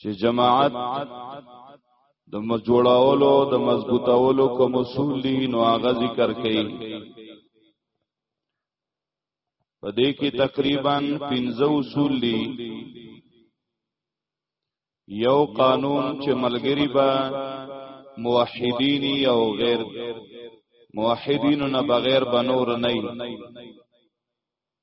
چې جماعت د مجوړاولو د مضبوطاولو کوم اصول دي نو هغه ذکر کړي په دې کې تقریبا 15 اصول دي یو قانون چې ملګری به موحدین او غیر موحدین نه بغیر بنور نه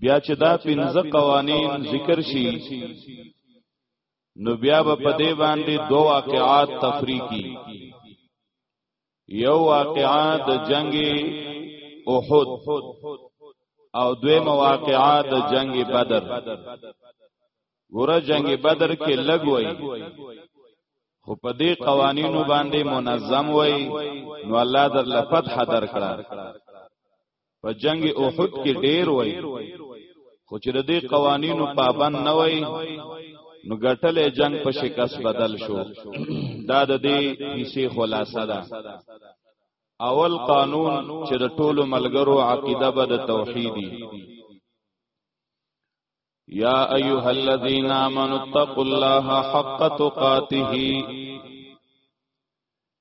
بیا چې دا پنځه قوانین ذکر شي نو بیا به په دې باندې دوه واقعات تفریقی یو واقعا د جنگ احد او دوی مواقعا د جنگ بدر ګوره جنگ بدر کې لګ وای خو په دې قوانینو باندې منظم وای نو الله در لپت حاضر کړه په جنگ احد کې ډیر وای خو چې د دې قوانینو پابند نه وای نو ګټلې جنگ په شکست بدل شو دا د دې حصے خلاصه ده اول قانون چې د ټولو ملګرو عقیده به د توحیدی یا ایها الذین آمنوا اتقوا الله حق تقاته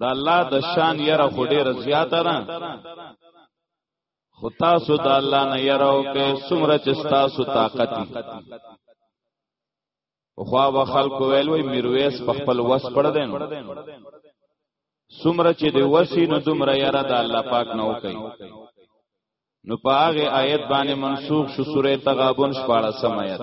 دا الله د شان یره خو ډیره زیاته ده خو تاسو د الله نه یره او کې څومره چې تاسو طاقت دي خو هغه خلکو ویل وی میرویس په خپل وس پړ دین څومره چې د وسی نو دومره یره د الله پاک نه وکي نو په هغه آیت باندې منسوخ شو سوره تغابن 14 آیت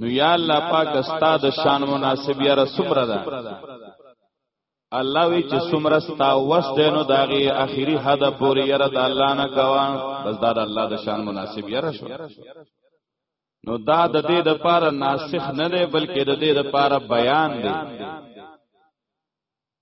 نو یا الله پاک ستا د شان مناسب یا رسمره ده الله وی چې سمره ستا وس ده نو داغي اخیری حد پورې یره د الله نه کوا بس دا د الله د شان مناسب یره شو نو دا د دې د پاره ناسخ نه دی بلکې د دې د پاره بیان دی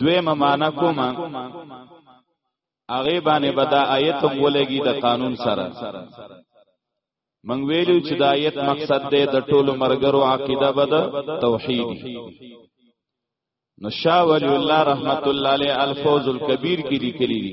دوی ممانه کومه هغه باندې به دا آیت هم ولګي د قانون سره منګ ویلو چې دا آیت مقصد دی د ټولو مرګرو عقیده بد توحید نو شاه ولی الله رحمت الله علیه الفوز الکبیر کې لیکلی دي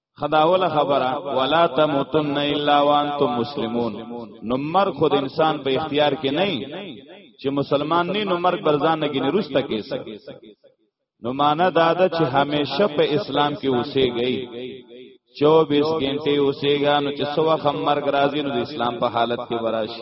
خداوله خبره ولا تموتن الا وانتم مسلمون نو مرګ خود انسان په اختیار کې نه چې مسلمان نه نو مرګ برزان نه ګنې روسته کې سک نو معنا دا ده چې همیشه په اسلام کې اوسې گئی 24 غنټه اوسېګا نو چې سو وخت مرګ راځي نو د اسلام په حالت کې براشي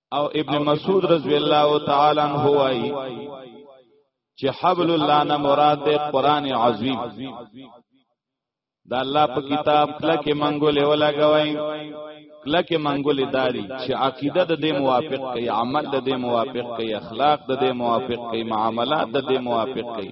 او ابن مسعود رضی الله تعالی عنہ وايي چې حبل الله نه مراد د قران عظیم دا الله په کتاب کله کې منګولې ولاګوي کله کې منګولې داري چې عقیده د دې موافق کوي عمل د دې موافق کوي اخلاق د دې موافق کوي معاملات د دې موافق کوي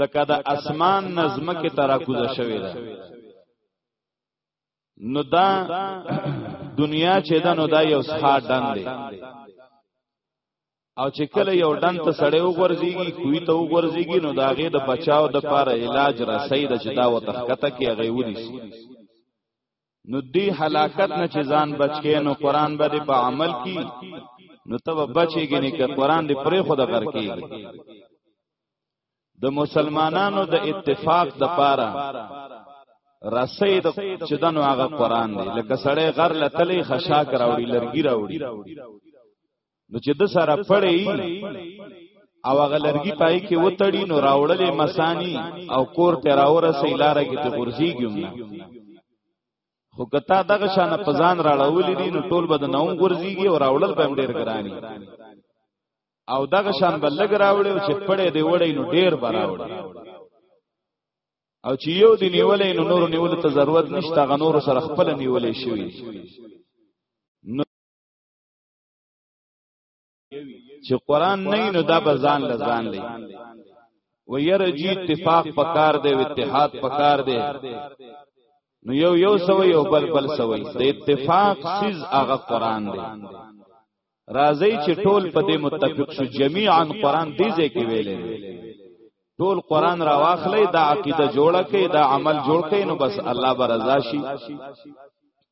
لکه د اسمان نظم کې ترا کوزه شوې ده نو دا دنیا چې ده نو دا یو ښه ډن دی او چې کله یو ډن ته سړی وګرځيږي کوی ته وګرځيږي نو دا غي د بچاو د پاره علاج رسید چې دا وتخکته کې غي ونیسي نو دی حلاکت نه چې ځان بچکې نو قران باندې په عمل کی نو ته بچیږي نه که قران دې پرې خود غر کیږي د مسلمانانو د اتفاق د پاره رسې د چې دنو هغه قران دی لکه سړی غر لتلې خشاک راوړي لرګي راوړي نو چې د سره پړی او هغه لرګي پای کې وتړي نو راوړلې مسانی او کور ته راوره سي لار کې ته غورځيږم نه خو کتا دغه شان په ځان راړولې دي نو ټول بد نوم غورځيږي او راوړل به ډېر ګراني او دغه شان بل لګ راوړي چې پړې دی وړي نو ډېر براوړي او چې یو دی نیولې نو نور نیول ته ضرورت نشته غنور سره خپل نیولې شوی چې قران نه نو دا به ځان لزان لې و یره جی اتفاق پکار دی اتحاد پکار دی نو یو یو سوی او بل بل سوی د اتفاق سیز هغه قران دی راځي چې ټول په دې متفق شو جميعا قران دې ځای کې ویلې ټول قران را واخلې دا عقیده جوړه کې دا عمل جوړ کې نو بس الله برضا شي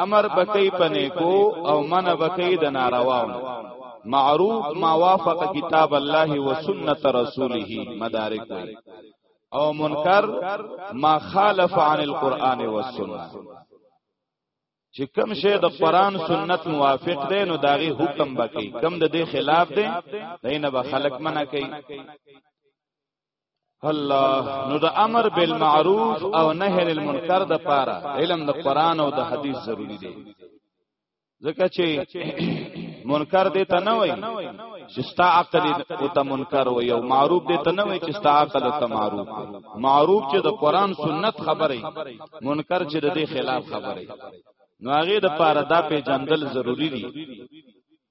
امر بکې پنه کو او من بکې د نارواو معروف ما وافق کتاب الله و سنت رسوله مدارک وی او منکر ما خالف عن القرآن و سنت چې کم شی د قران سنت موافق دی نو داغي حکم بکی کم د دې خلاف دی دینه به خلق منع کوي الله نو د امر بالمعروف او نهی عن المنکر د پاره علم د قران او د حدیث ضروری دی ځکه چې منکر دې ته نه وای چې ستا عقل او ته منکر وای او معروف دې ته نه وای چې ستا عقل او ته معروف معروف چې د قران سنت خبره منکر چې د دې خلاف خبره نو هغه د پاره دا په جندل ضروری دی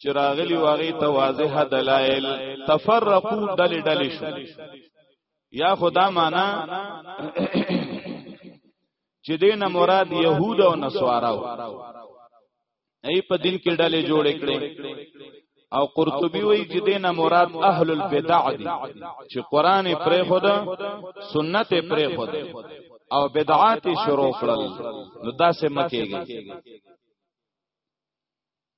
چې راغلی واغې ته واضح دلایل تفرقو دل دل شو یا خدا معنا چې دین مراد يهود او نصارا و ای په دین کې ډلې جوړ کړي او قرطبي وایي چې دین مراد اهل البدع دي چې قران پرې خدا سنت پرې خدا او بدعات شروع کړل نو دا سه مکیږي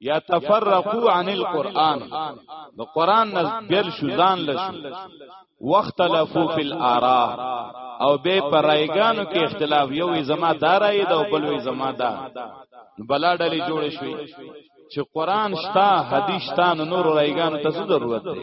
یا تفرقوا عن القرآن د قرآن نه بیر شو ځان لشو واختلفوا فی الاراء او به پرایګانو کې اختلاف یو زما دارای دا او بل وی زما دا بلا ډلې جوړ شوې چې قرآن شتا حدیث شتا نور رایګانو ته ضرورت دی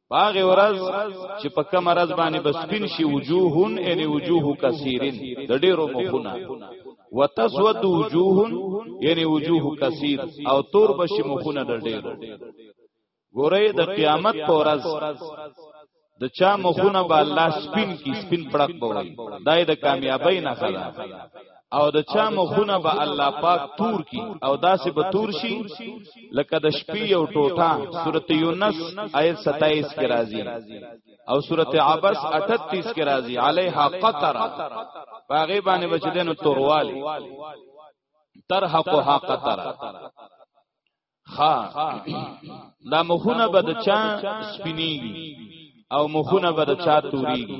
باغه ورځ چې په کوم ورځ باندې بسپین شي وجوهن ان وجوه کثیرن د ډیرو مخونه وتسود وجوهن یعنی وجوه کثیر او تور بشي مخونه د ډیرو ګوره د قیامت په ورځ د چا مخونه به الله سپین کی سپین پړق بوي دای د کامیابی نه خلا او د چا مخونه به الله پاک تور کی او داسې به تور شي لکه د شپې او ټوټه سورته یونس آیت 27 کې راځي او سورته عبس 38 کې راځي علیها قطر باغې باندې بچدنو توروالی ترحقها قطر خا دا مخونه به د چا سپینیږي او مخونه به د چا توریږي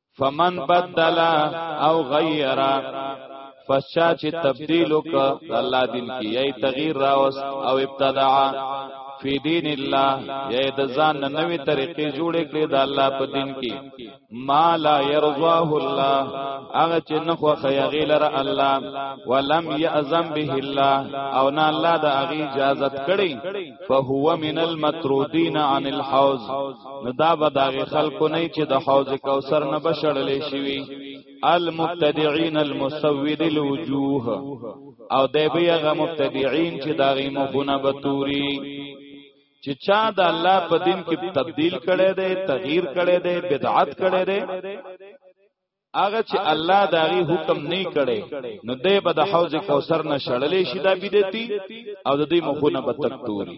فمن بدل او غیر پس چا چې تبديل وک الله دین کې یی تغییر راوس او ابتداع فی دین الله یی د ځان نوې طریقې جوړې کړې د الله په دین کې ما لا يرضاه الله هغه چې نه خو خیغی لره الله ولم یاذن به الله او نه الله د اغي اجازه کړی فهو من المطرودین عن الحوض نو دا به داغه خلکو نه چې د حوض کوثر نه بشړل شي وي المبتدعين المسود الوجوه او د بیغه مبتدعين چې داغه مخونه بتوري چې چا د الله په دین کې تبديل کړي دي تغییر کړي دي بدعت کړي دي هغه چې الله داغي حکم نه کړي نو دې به د حوض کوثر نه شړلې شي دا بدعتي او د دې مخونه بتکتوري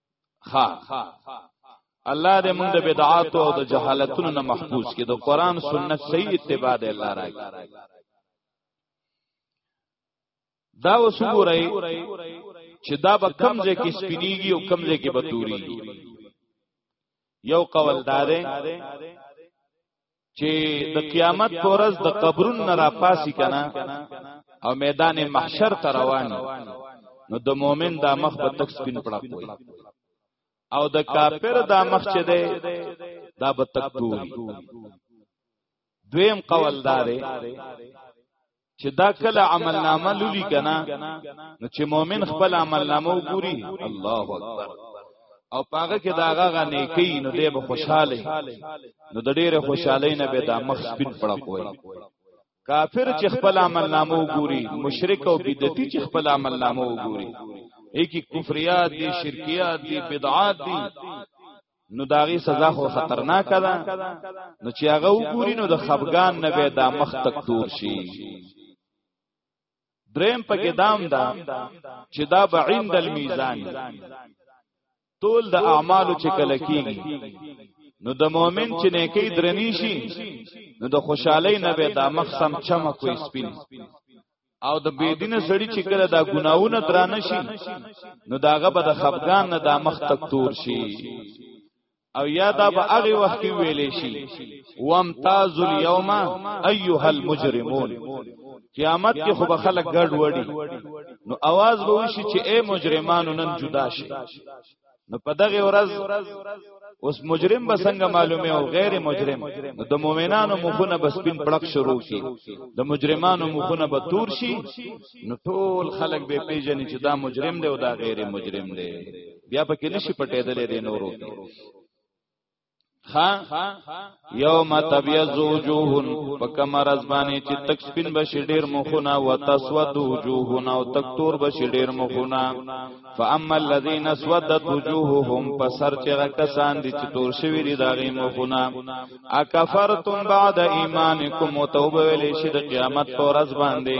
ها الله دې موږ د بدعات او د جهالتونو نه محفوظ کړي د قران سنت صحیح اتباع دې الله راکړي دا وسوګورای چې دا به کمزې کې سپینیږي او کمزې کې بتوري یو قول دارې چې د قیامت پر ورځ د قبرون نه را پاسي کنه او میدان محشر ته روان نو د مؤمن دا مخ په تک سپین پړق وي او د کافر دا مخ چې ده دا به تک دوی دویم قول دارې چې دا کله عمل نامه لولي کنه نو چې مؤمن خپل عمل نامه وګوري الله اکبر او پاګه کې دا غا نیکی نو دې به خوشاله نو د ډېره خوشاله نه به دا مخ سپین پړه کوي کافر چې خپل عمل نامه وګوري مشرک او بدعتي چې خپل عمل نامه وګوري ایکی کفریات دی شرکیات دی بدعات دی نو داغي سزا خو خطرناک ده نو چې هغه وګوري نو د خفغان نه به دا مخ تک دور شي دریم په ګدام دا چې دا به عند المیزان تول د اعمالو چې کله کیږي نو د مؤمن چې نیکی درنی شي نو د خوشحالي نه به دا مخ سم چمک وي سپین او د بيدینه سړی چې کله دا ګناونه درانه شي نو داغه به د خفقان نه د مخ تک تور شي او یا دا به هغه وخت کې ویلې شي وامتاز اليوم ايها المجرمون قیامت کې خو به خلک ګډ وړي نو आवाज به وشي چې اے مجرمانو نن جدا شي نو په دغه ورځ اوس مجرم به څنګه معلومه او غیر مجرم نو د مؤمنانو مخونه به سپین پړق شروع شي د مجرمانو مخونه به تور شي نو ټول خلک به پیژني چې دا مجرم دی او دا غیر مجرم دی بیا پکې نشي پټېدلې دی نورو خا یوم تبیض وجوه پکم رزبانی چې تک سپین بشي ډیر مخونه وتسود وجوه او تک تور بشي ډیر مخونه فاما الذين سودت وجوههم فسر چې کسان دي چې تور شوی دي داغي مخونه اکفرتم بعد ایمانکم توبه ویلې شي د قیامت پر ورځ باندې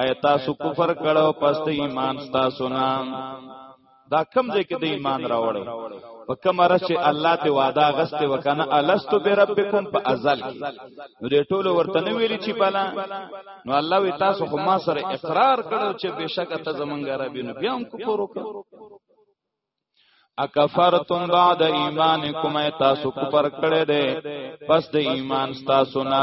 ایت تاسو کفر کړو پس ایمان تاسو نه دا کم ځای کې د ایمان راوړی په کومه رس چې الله ته وعده غسته وکنه الستو به ربکم په ازل کې نو دې ټول ورته نه ویلي چې پلا نو الله وی تاسو خو ما سره اقرار کړو چې بشک ته زمونږ رب نو بیا هم کفر وکړ اکفرتم بعد ایمانکم تاسو کفر کړه دې پس د ایمان تاسو نه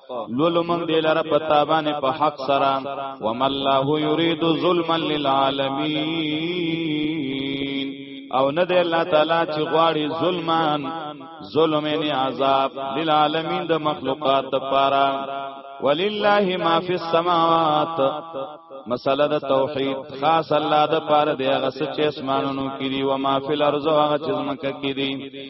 لولو موږ دې لره په تابانه په حق سره وم الله یرید ظلما للعالمین او نه دې الله تعالی چې غواړي ظلمان ظلم نه عذاب للعالمین د مخلوقات د پاره ولله ما فی السماوات مسله د توحید خاص الله د پاره دی هغه چې اسمانونو کې دی او ما فی الارض هغه چې زمکه کې دی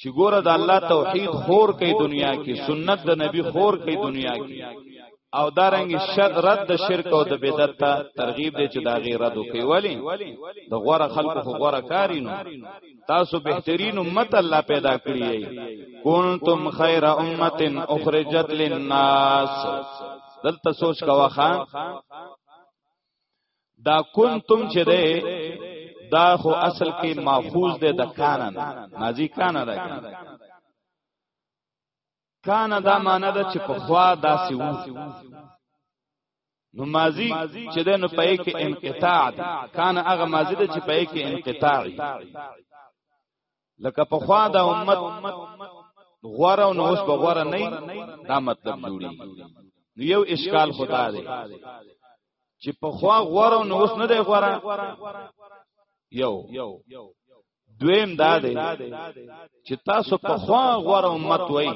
چې ګوره د الله توحید خور کوي دنیا کې سنت د نبی خور کوي دنیا کې او دارنګ شر رد د شرک او د بدعت ته ترغیب دی چې دا غیر رد کوي ولی د غوړه خلکو خو غوړه کارینو تاسو بهترین امت الله پیدا کړی ای کنتم خیر امه اخرجت للناس دلته سوچ کا واخا دا کنتم چې ده دا خو اصل کې ماخوذ ده د کانن ماضی کان ده کان دا معنی ده چې په خوا داسې وو نو ماضی چې ده نو پې کې انقطاع ده کان هغه ماضی ده چې پې کې انقطاع لکه په خوا دا امت غواره او نوس په غواره نه دا مطلب جوړي نو یو اشکال خدا دی چې په خوا غواره او نوس نه دی غواره یو دویم دا دی چې تاسو په خوا غواره امت وای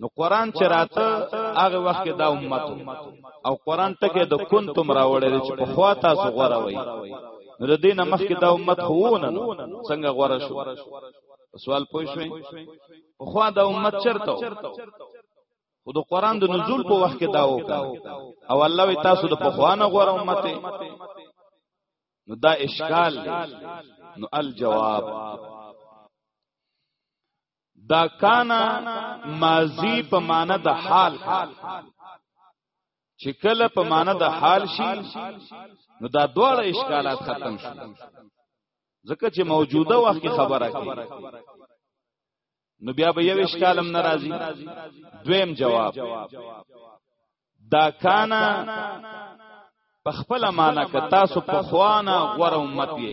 نو قران چې راته هغه وخت کې دا امت او قران ټکه د کنتم راوړل چې په خوا تاسو غوړه وای نو د دینه مخکې دا امت خوونه څنګه غوړه شو سوال پوه شوې په خوا دا امت چرته خو د قران د نزول په وخت کې دا وکړه او الله وی تاسو د پخوانه غوړه امت نو دا اشکال نو الجواب دا کانا ماضی په معنا د حال چې کله په معنا د حال شي نو دا دواړه اشکالات ختم شي ځکه چې موجوده وخت کې خبره کوي نو بیا به یو اشکالم ناراضي دویم جواب دا کانا په خپل معنا ک تاسو په خوانه غوړ امت یې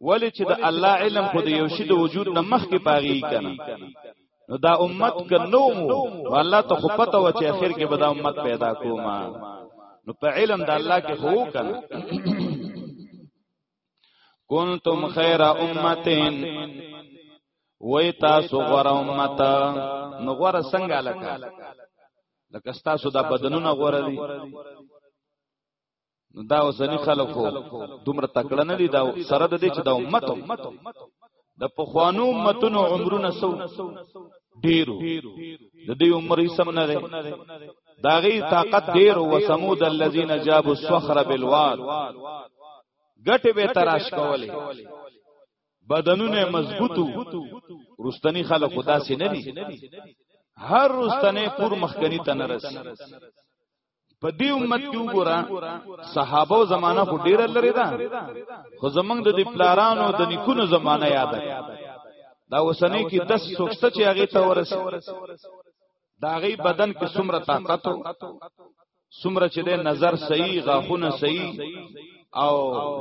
ولی چې د الله علم خو د یو شی د وجود نه مخکې پاغي کنه نو دا امت ک نو الله ته خو پته و چې اخر کې به دا امت پیدا کوما نو په علم د الله کې هو کنه کنتم خیر امتین وای تاسو غره امت نو غره څنګه لکه لکه تاسو دا بدنونه غره دي نو دا اوسنی خلکو دومره تکړه نه دي دا سره د دې چې دا امت د پخوانو امتونو عمرونه سو ډیرو د دې عمر یې سم نه دی دا غي طاقت ډیر او سمود الذين جابوا الصخر بالواد ګټه به تراش کولې بدنونه مضبوطو رستنی خلک خدا سي نه دي هر رستنه پور مخکنی ته نه رسي په دې امت کې وګوره صحابه او زمانہ خو ډیر لري دا خو زمنګ د دې پلارانو د نیکونو زمانہ یاد ده دا وسنې کې 10 سوکسته چې هغه ته ورسې دا غي بدن کې څومره طاقت او څومره چې د نظر صحیح غاخونه صحیح او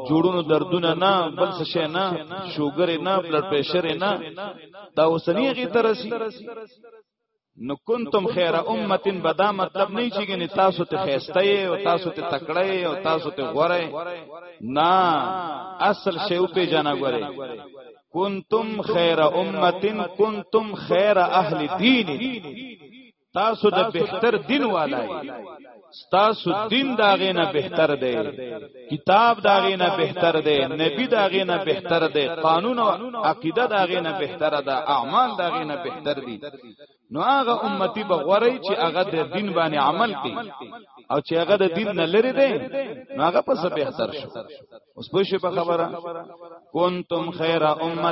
جوړونو دردونه نه بل څه شي نه شوګر نه بلډ پريشر نه دا وسنې غي ترسي نو کنتم خیر امتن بدا مطلب نه چې ګنې تاسو ته خیسته او تاسو ته تکړه او تاسو ته غوره نه اصل شی په جنا غوره کنتم خیر امتن کنتم خیر اهل دین تاسو د بهتر دین والای ستاسو دین دا غینه بهتر دی کتاب دا غینه بهتر دی نبی دا غینه بهتر دی قانون او عقیده دا غینه بهتر ده اعمال دا غینه بهتر دي نو هغه امتی بغوري چې هغه د دین باندې عمل کوي او چې هغه د دین نه لري دی نو هغه پس بهتر شو اوس په شی په خبره کنتم خیر امه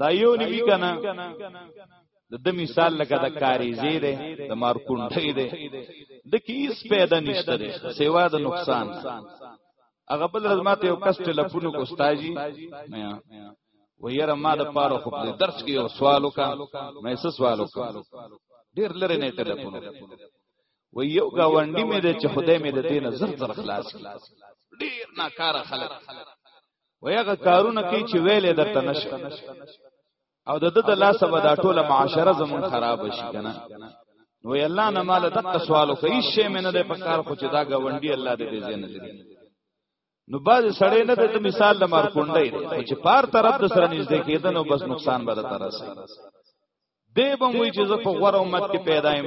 دا یو نیوی کنه د د مثال لکه د کاریزې ده د مارکونډې ده د کیس پیدا نشته ده سیوا د نقصان هغه بل رزمات یو کس ټلیفون کو استاجی و یره ما د پاره خو د درس کې یو سوال وکا مې څه سوال وکا ډیر لره نه ټلیفون و یو گاونډي مې د چې خدای مې د دینه زر زر خلاص کړ ډیر ناکاره خلک ویغه کارونه کوي چې ویلې درته نشو او د د لاسه به دا ټوله معاشره زمون خراب شي کنه نو الله نه مال دغه سوالو کوي شی مې نه ده په کار خو چې دا غونډي الله دې دې زنه دې نو باز سړی نه د مثال د مار کونډې دی چې پار طرف د سره نږدې کېده نو بس نقصان به درته راسي دی به وی چې زه په غوړ امت کې پیدا یم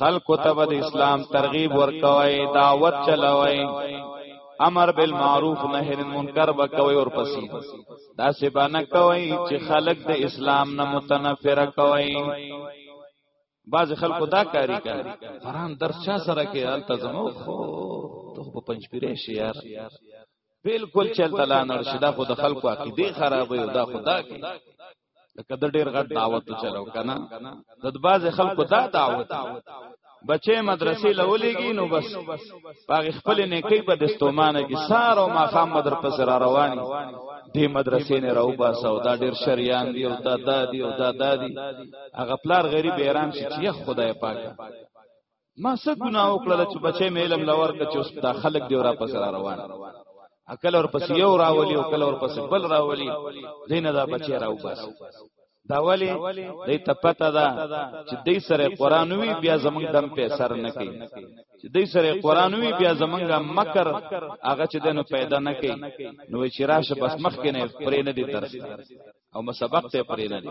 خلکو ته به د اسلام ترغیب ورکوي دعوت چلوي امر بالمعروف نهی عن منکر وکوي اور پسې دا څه باندې کوي چې خلک د اسلام نه متنفر کوي بعض خلکو دا کاری کوي فران درس چا سره کې التزم خو ته په پنځ پیرې شي یار بالکل چلته لا نړ شي دا خو د خلکو عقیده خرابوي دا خدا کې لکه د ډیر غټ دعوت چلو کنه د باز خلکو دا دعوت بچې مدرسې لولېږي نو بس پاغه خپل نه کوي په دستومانه کې سار او ماقام مدر پس را رواني دې مدرسې نه راو با سودا ډیر شریان دی او دا دا دی او دا دا دی هغه پلار غریب ایران شي چې خدای پاک ما څه ګناه وکړل چې بچې مې علم لور کړ چې اوس دا خلک دی را پس را روان اکل اور پس یو راولي او کل اور پس بل راولي دینه دا بچې راو بس دا ولی دې تپتا دا چې دې سره قران وی بیا زمنګ دم په سر نه کوي چې دې سره قران وی بیا زمنګ مکر هغه چې دنو پیدا نه کوي نو چې راشه بس مخ کې نه پرې نه دي درس او مسبق ته پرې نه دي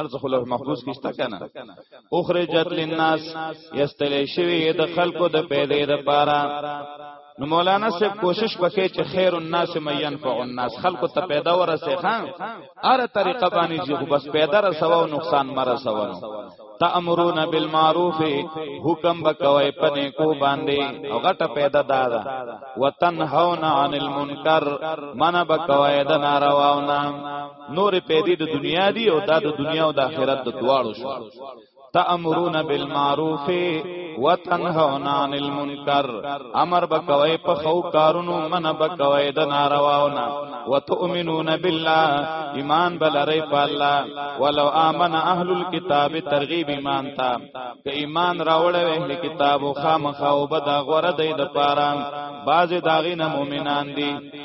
ارزه خو لوح محفوظ کې شته کنه اخرجت للناس یستل شوی د خلکو د پیدې د پاره نو مولانا سے کوشش وکړي چې خیر الناس مین فع الناس خلکو ته پیدا ورسې خان اره طریقه باندې چې خو بس پیدا رسوا او نقصان مر رسوا نو تامرون بالمعروف حکم وکوي پنه کو باندې او غټه پیدا دادا وتنهون عن المنکر من بکوي د نارواونه نور پیدې د دنیا دی او دا د دنیا او د آخرت د دواړو شو تأمرون بالمعروف وتنهون عن المنکر امر بکوي په خو کارونو من بکوي د نارواونه وتؤمنون بالله ایمان بلری په الله ولو امن اهل الكتاب ترغیب ایمان تا که ایمان راوړې اهل کتاب خامخا او بد غره دی د پاره بعض داغینه مؤمنان دي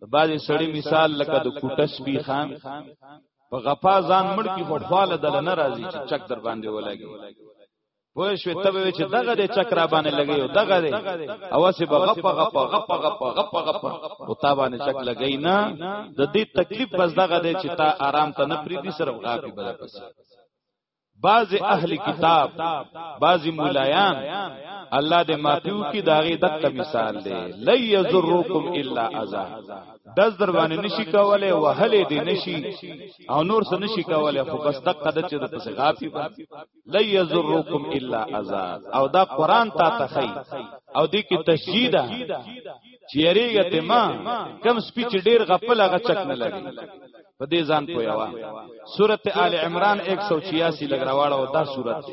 د باندې سړی مثال لکه د کوټه سپی خان په غپا ځان مړ کی خو خواله دل نه راځي چې چک در باندې ولګي پوه شو ته به چې دغه د چک را باندې لګي او دغه دی او سه به غپا غپا غپا غپا غپا غپا او تا باندې چک لګي نه د دې تکلیف بس دغه دی چې تا آرام ته نه پریدي صرف غاپي بل پس بعض اهل کتاب بعض مولایان الله دې ماتیو کی داغه دغه مثال دی لای یذرکم الا اذا دز دروانه نشی کوله وهله دې نشی او نور څه نشی کوله خو بس دغه د چې د پس غافي لای یذرکم الا اذا او دا قران تا تخی او دې کې تشجیدا چې یریګه ته ما کم سپی چې ډیر غپل هغه چک نه لګي په دې ځان پویوا سورته آل عمران 186 لګراواړه او دا سورته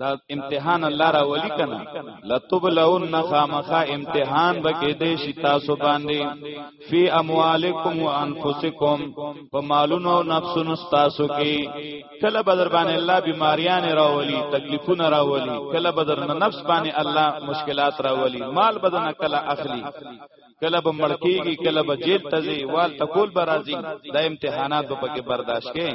دا امتحان الله را ولي کنه لتبلون خامخا امتحان بکې دې شي تاسو باندې فی اموالکم وانفسکم په مالونو او نفسونو تاسو کې کله بدر باندې الله بیماریان راولي تکلیفونه راولي کله بدر نفس باندې الله مشکلات راولي مال بدن کله اخلي کله به مړکیږي کله به جیل تزي وال تکول برازي دا امتحانات به پکې برداشت کړي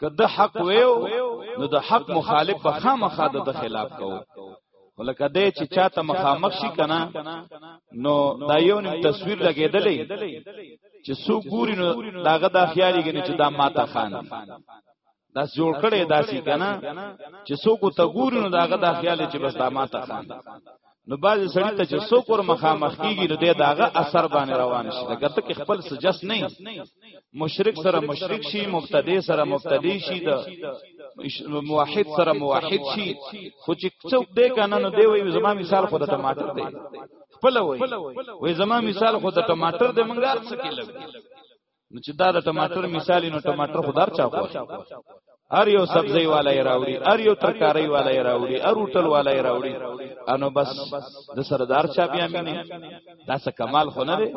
که د حق ویو نو د حق مخالف به خامخا د خلاف کوو ولکه دې چې چاته مخامخ شي کنه نو دا یو نیم تصویر لګېدلې چې سو ګوري نو داغه دا خیالي کنه چې دا ماته خان دا جوړ کړي داسي کنه چې سو کو ته ګوري نو داغه دا خیالي چې بس دا ماته خان نو باز سړی ته چې څوک ور مخامخ کیږي نو د داغه اثر باندې روان شي دا ګته کې خپل سجس نه مشرک سره مشرک شي مبتدی سره مبتدی شي دا موحد سره موحد شي خو چې څوک دې کنه نو دی وي زما مثال خو د ټماټر دی خپل وي وي زما مثال خو د ټماټر دی مونږ هر څه کې لګي نو چې دا د ټماټر مثال نو ټماټر خدار چا کو هر یو سبزی والا یې راوړي هر یو ترکاری والا یې راوړي هر هوټل والا یې راوړي انو بس د سردار چا بیا مینه دا څه کمال خو نه دی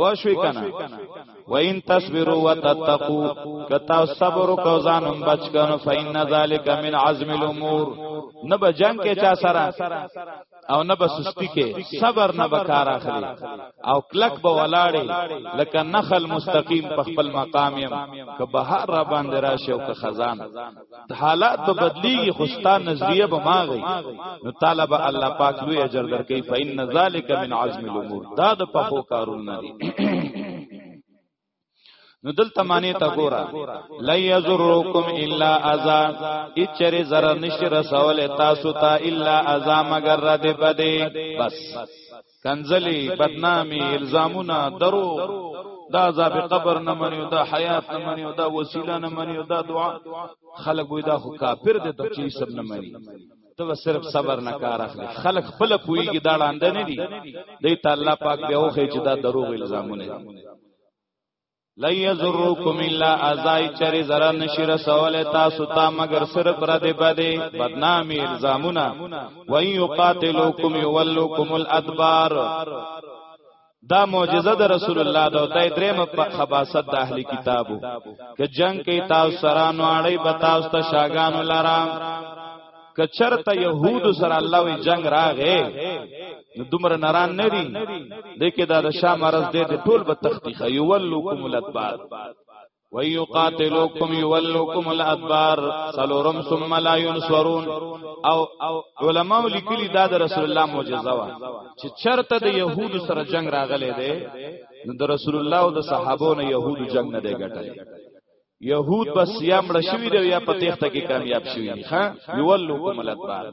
واشوی کنا و ان تصبروا وتتقوا کتا صبر کو ځانم بچ کنو فین ذالک من عزم الامور نه بجنګ کې چا سره او نه به سستی کې صبر نه به کار اخلي او کلک به ولاړې لکه نخل مستقیم په خپل مقام يم که بهر را باندې راشي او که خزان حالات به بدلیږي خوستا نظریه به ماغي نو طالب الله پاک لوی اجر درکې فإن ذلک من عزم الامور دا د پخو کارونه دي نو دلته معنی تا ګورا لا یزرکم الا اذا اچره zarar نشی رسول تاسو ته الا اذا مگر رد بده بس کنزلی بدنامی الزامونه درو دا عذاب قبر نه منیو دا حیات نه منیو دا وسیله نه منیو دا دعا خلک وې دا خو کافر دي ته چی سب نه منی ته به صرف صبر نه کار اخلي خلک خپل پويږي دا لاند نه دي دی ته الله پاک به اوخه چې دا دروغ الزامونه دي لا یذرکم الا ازای چر زرا نشیر سوال تاسو ته مگر سر پر دې بده بدنامي الزامونه و یقاتلوکم یولوکم الادبار دا معجزه د رسول الله دا د دریم خباست د اهلی کتابو که جنگ کې تاسو سره نو اړې به تاسو ته شاګانو لرا که چرته يهود سره الله وی جنگ راغې نو دومره نران نه دي دکې دا د شام مرز دې ټول به تختی خيولکم الادبار ويقاتلوكم يولوكم الادبار سلورم ثم لا ينصرون او علماء لیکلي دا د رسول الله معجزه وا چې چرته د يهودو سره جنگ راغلي دي نو د رسول الله او د صحابو نه يهودو جنگ نه دی ګټل يهود بس یا مړ شوی دی یا په تخته کې کامیاب شوی ها يولوكم الادبار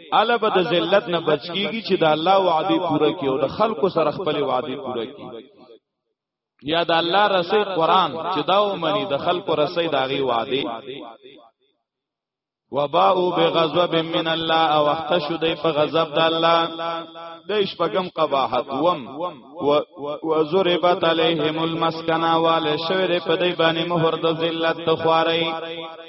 اله به د ذلت نه بچ کیږي چې د الله وعده پوره کړي او د خلکو سره خپل وعده پوره کړي یا د الله رسول قران چې دا ومني د خلکو رسي داغي وعده وباءو بغضب من الله او اختشو دی په غضب د الله د شپغم قباحت وم و ضربت علیهم المسکنا وال شوره په دی باندې مهر د ذلت خواري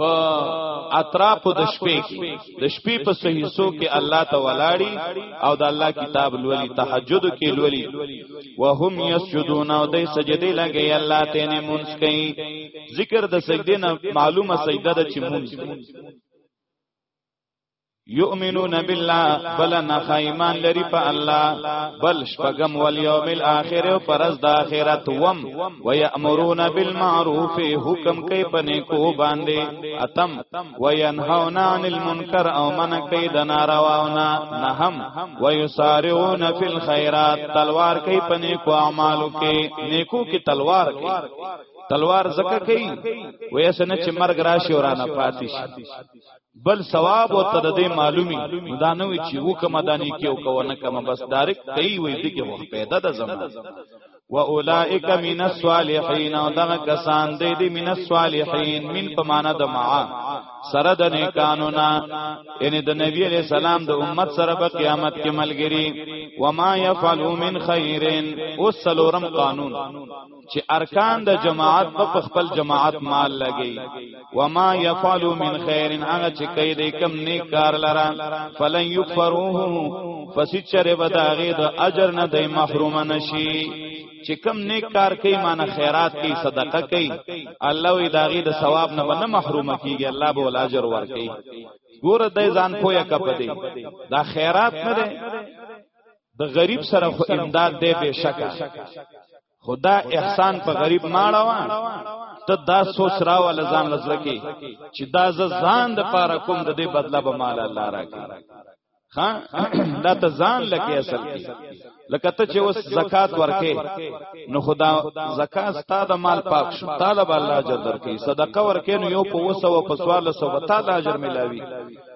په اطراف د شپې کې د شپې په صحیحو کې الله تعالی او د الله کتاب لولي تهجد کې لولي وهم یسجدون او د سجدي لګي الله ته نه مونږ کوي ذکر د سجدي نه معلومه سجده د چې مونږ یؤمنون بالله بل نه خایمان لري په الله بل شپغم ول یوم الاخر او پرز د اخرت وم ويامرون بالمعروف حکم کوي پنه کو باندې اتم وینهون عن المنکر او من کوي د نارواونه نهم ويسارعون فی الخيرات تلوار کوي پنه کو اعمالو کې نیکو کې تلوار کوي تلوار زکه کوي ویسنه چې مرګ راشي ورانه پاتې شي بل ثواب او ته د معلومي دا نه وی چې وکما دانی کې او کو نه کما بس ډایرک کوي وې دې کې وخت پیدا د زمان و اولائک من الصالحین او دا کسان دې دې من الصالحین من په معنا د معا سره د نیکانو نا یعنی د نبی علیہ السلام د امت سره په قیامت کې ملګری و ما یفعلوا من خیرن او سلورم قانون چې ارکان د جماعت په خپل جماعت مال لګي وما يفعل من خير هغه چې کوي د کم نیک کار لره فلن يكفروه فسچر بداغه د اجر نه د محروم نشي چې کم نیک کار کوي معنی خیرات کوي صدقه کوي الله وی داغي د ثواب نه نه محروم کیږي الله به ول اجر ورکړي ګوره د ځان پویا کپ دی دا خیرات نه دی د غریب سره خو امداد دی به شکه خدا احسان په غریب ماړه وا ته دا سوچ را ول ځان لزړه کې چې دا ځان د پاره کوم د دې بدله به مال الله راکړي ها دا ته ځان لکه اصل کې لکه ته چې اوس زکات ورکې نو خدا زکات ستا د مال پاک شو طالب الله اجر درکې صدقه ورکې نو یو په وسو په سوال سو تعالی اجر ملاوي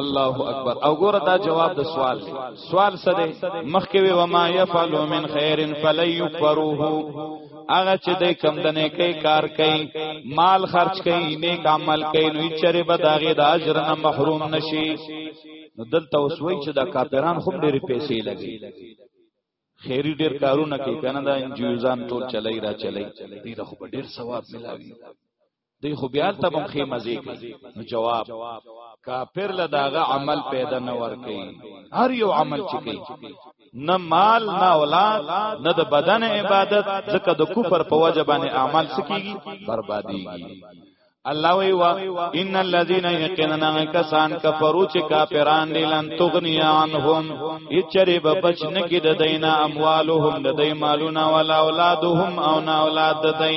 الله اکبر او ګوره دا جواب د سوال سوال څه دی مخکې و ما يفعل من خير فلن يكفروه هغه چې د کم د نیکي کار کوي مال خرج کوي نیک عمل کوي نو چرې به داغه د اجر نه محروم نشي نو دلته اوس وای چې دا کاپیران خو ډېر پیسې لګي خیری ډېر کارونه کوي کنه دا انجوزان ټول چلای را چلای دې له خو ډېر ثواب ملاوي دوی خو بیا ته بم خې مزه کوي نو جواب کافر له داغه عمل پیدا نه ور کوي هر یو عمل چې کوي نه مال نه اولاد نه د بدن عبادت ځکه د کفر په وجه باندې عمل سکیږي بربادیږي الله وی وا ان الذين يقيننا کسان کفرو چې کافران دي لن تغني عنهم اچري به بچ نه کې د دینا اموالهم د دې مالونه ولا اولادهم او نه اولاد د دې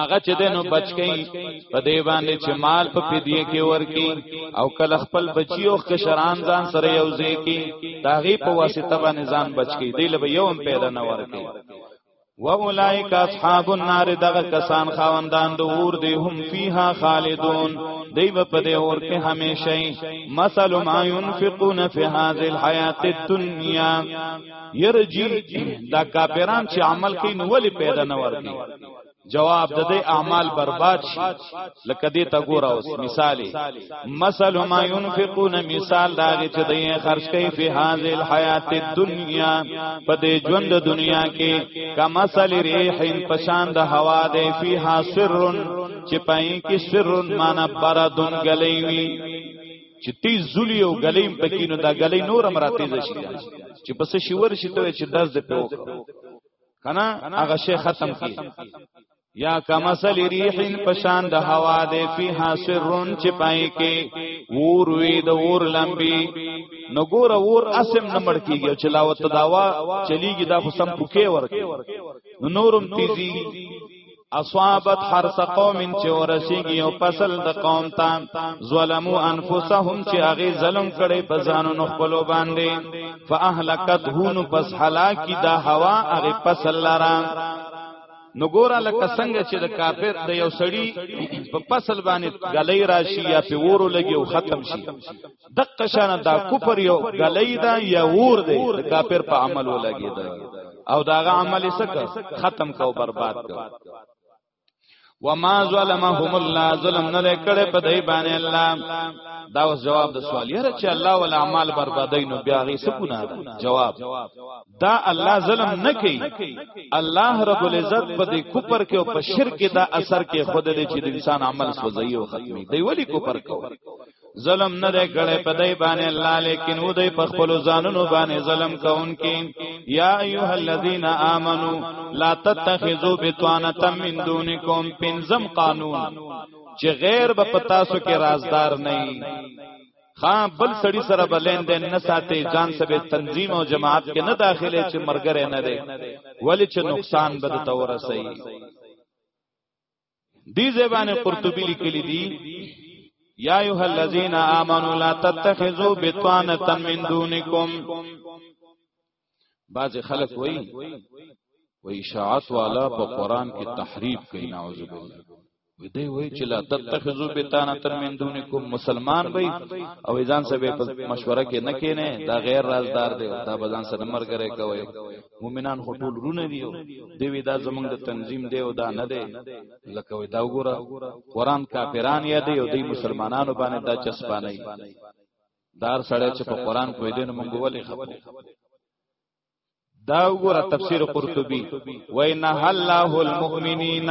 هغه چې دنو بچ کئ په دی باندې چې مال په فدیه کې ورکی او کله خپل بچی او کشران ځان سره یوځي کی داغي په واسطه باندې ځان بچ کئ دی لبه یوم پیدا نه ورکی و اولائک اصحاب النار دغه کسان خاوندان د اور دی هم فیها خالدون دی په دې اور کې همیشه مثل ما ينفقون فی هذه الحیات الدنیا یره جی دا کاپیران چې عمل کوي نو ولی پیدا نه ورته جواب د دې اعمال برباد شي لکه دې تا ګور اوس مثال مثل ما ينفقون مثال دا چې دې خرج کوي په هاذه الحیات الدنیا په دې ژوند دنیا کې کا مثل ریح پشان د هوا دې فیها سر چې پای کې سر معنا بردون غلې وي چې تیز زولی او غلیم پکې نو دا غلې نور هم راتیز شي چې پس شي ور شي ته چې درز په وکړه کنه هغه شی ختم کی یا کمسل ریحین پشان د هوا دی فی حاصرون چې پای کې ور وی د ور لمبي نو ګور ور اسم نمړ کیږي چې لاوت داوا چلیږي دا خو سم پوکې ورکې نو نورم تیزی اصابت حرس قوم چې ورسیږي او فصل د قوم ته ظلمو انفسهم چې هغه ظلم کړي په ځانونو خپل باندې فاهلکت هون پس هلاکی دا هوا هغه فصل لرا نو ګوره لکه څنګه چې د کافر د یو سړی په فصل باندې غلې راشي یا په ورو لګي او ختم شي دقه شان دا کفر یو غلې دا یا ور دی د کافر په عمل ولګي دا او داغه عمل سکه ختم کو برباد کو وما ظلمهم الله ظلم نه کړي په دای باندې الله دا اوس جواب د سوال یره چې الله ول اعمال بربادای نو بیا غي سکونه جواب دا الله ظلم نه کوي الله رب العزت په دې کوپر کې او په شرک دا اثر کې خود دې چې د انسان عمل سوځي او ختمي دی ولی کوپر کو ظلم نه دی کړی په دای باندې الله لیکن و دای په خپل ځانونو باندې ظلم کوونکې یا ایها الذین آمنو لا تتخذوا بطانه من دونکم پنزم قانون چې غیر به پتا سو کې رازدار نه خان بل سړی سره بلین دین نه ساتي ځان سبه تنظیم او جماعت کې نه داخله چې مرګره نه دی ولی چې نقصان بد تور رسي دی زبان قرطبی لیکلی دی یا ایه الذین آمنوا لا تتخذوا بطانه من دونکم بعض خلک وای و اشاعت والا په قران کې تحریف کوي نعوذ بالله وی دی وای چې لا تتخذو بتانا تر من دونکم مسلمان وي او ځان سبه په مشوره کې نه کینه دا غیر رازدار دی دا بزان سره مرګره کوي مؤمنان خو ټول رونه دی دی وی دا زمونږ د تنظیم دی او دا نه دی لکه وی دا وګوره قران کافران یا دی او دی مسلمانانو باندې دا چسپانه دار سړی چې په قران کوی دین مونږ ولې خپل دا وګوره تفسیر قرطبی وینا الله المؤمنین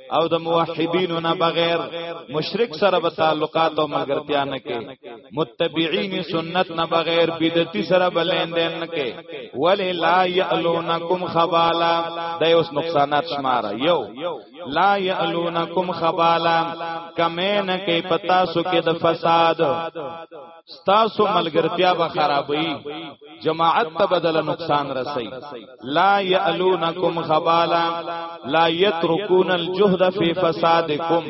او د موحدینو نه بغیر مشرک سره به تعلقات او ملګرتیا نه کې متبعین سنت نه بغیر بدعتي سره بلندین نه کې ولی لا یعلونکم خبالا د اوس نقصانات شمار یو لا یعلونکم خبالا کمه نه کې پتا سو کې د فساد ستاسو ملګرتیا به خرابوي جماعت ته بدل نقصان رسي لا یالونکم خبالا لا یترکون الجهد فی فسادکم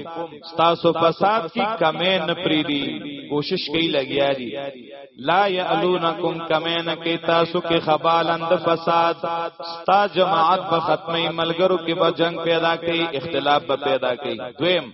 ستاسو فساد کی کمې نه پریدي کوشش کوي لګیا دي لا یالونکم کمې نه کې تاسو کې خبالند فساد ستا جماعت په ختمي ملګرو کې به جنگ پیدا کوي اختلاف به پیدا کوي دویم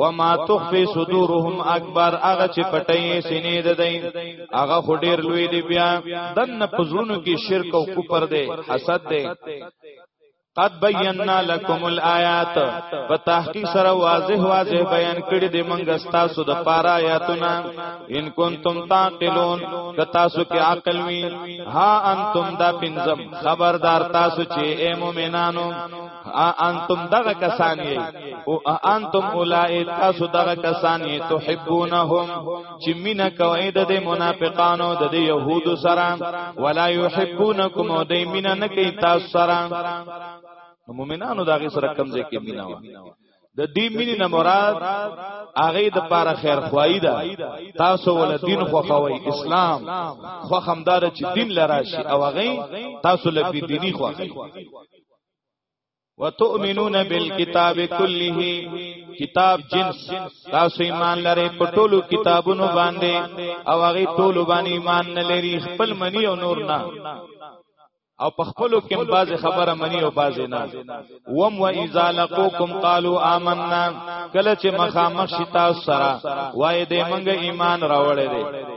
وما تخفي صدورهم اکبر هغه چې پټي سینې د دین هغه خډیر لوی دی بیا دن پزړونو کې شرک او کفر دی حسد دی قد بینا لکم الآیات په تحقیق سره واضح واضح بیان کړی دی مونږ تاسو د پاره آیاتونه ان کنتم تعقلون که تاسو کې عقل وی ها انتم دا پنځم خبردار تاسو چې اے مؤمنانو انتم دغه کسان یې او انتم اولای تاسو دغه کسان یې تحبونهم چې مینا کوي د منافقانو د يهودو سره ولا يحبونکم او د مینا نه کوي تاسو سره مؤمنانو دغه سره کمزې کې مینا و د دې مینې نه مراد هغه د پاره خیر خوای ده تاسو ول دین خو خوای اسلام خو همدار چې دین لراشي او هغه تاسو لپاره دینی خوای وتؤمنون بالکتاب کله کتاب جنس تاسو ایمان لرئ په ټولو کتابونو باندې او هغه ټولو باندې ایمان نه لري خپل منی او نور نه او په خپلو کې باز خبره منی او باز نه وم و اذا لقوکم قالوا آمنا کله چې مخامخ شتا سره وای دې منګه ایمان راوړې دې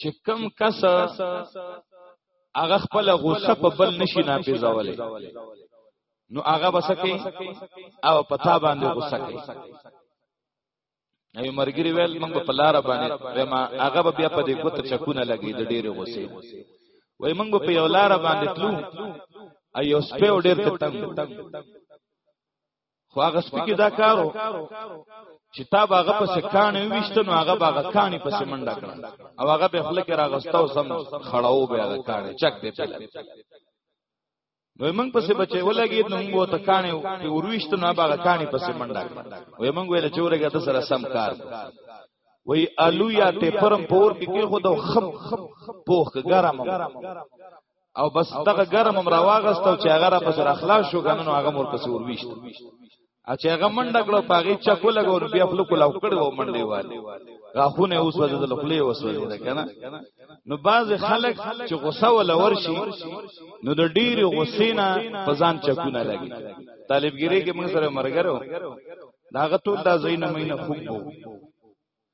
چې کم کس هغه خپل غوسه په بل نشي ناپیزولې نو هغه بسکه او پتا باندې غوسه کوي نو مرګری ویل موږ په لار باندې وما هغه بیا په دې کوته چکونه لګي د ډېرې غوسه وای موږ په یو لار باندې تلو ایو سپه ډېر تنگ خو هغه سپی کې دا کارو چې تا باغه پس کانې ویشته نو هغه باغه کانې پس منډه کړه او هغه به خپل کې راغستاو سم خړاو به هغه کانې چک دې پله نو موږ پسې بچي ولګي نو موږ ته کانې په ورويشت نه باغه کانې پسې منډه کړه وای موږ ویل چې ورګه د سره سم کار وای الو یا ته پرم پور کې کې خود خم پوخ ګرم او بس دغه ګرم هم راواغست او چې هغه را پس اخلاص شو کنه نو هغه مور پس ورويشت ا چې هغه منډه کړو پاغي چکو لګور بیا خپل کولاو کړو منډه والي غاخونه اوس وځي د خپلې وسوځي کنه نو باز خلک چې غوسه ول ورشي نو د ډیر غوسینا په ځان چکونه لګي طالبګری کې موږ سره مرګرو داغه ټول دا زینه مینه خوب وو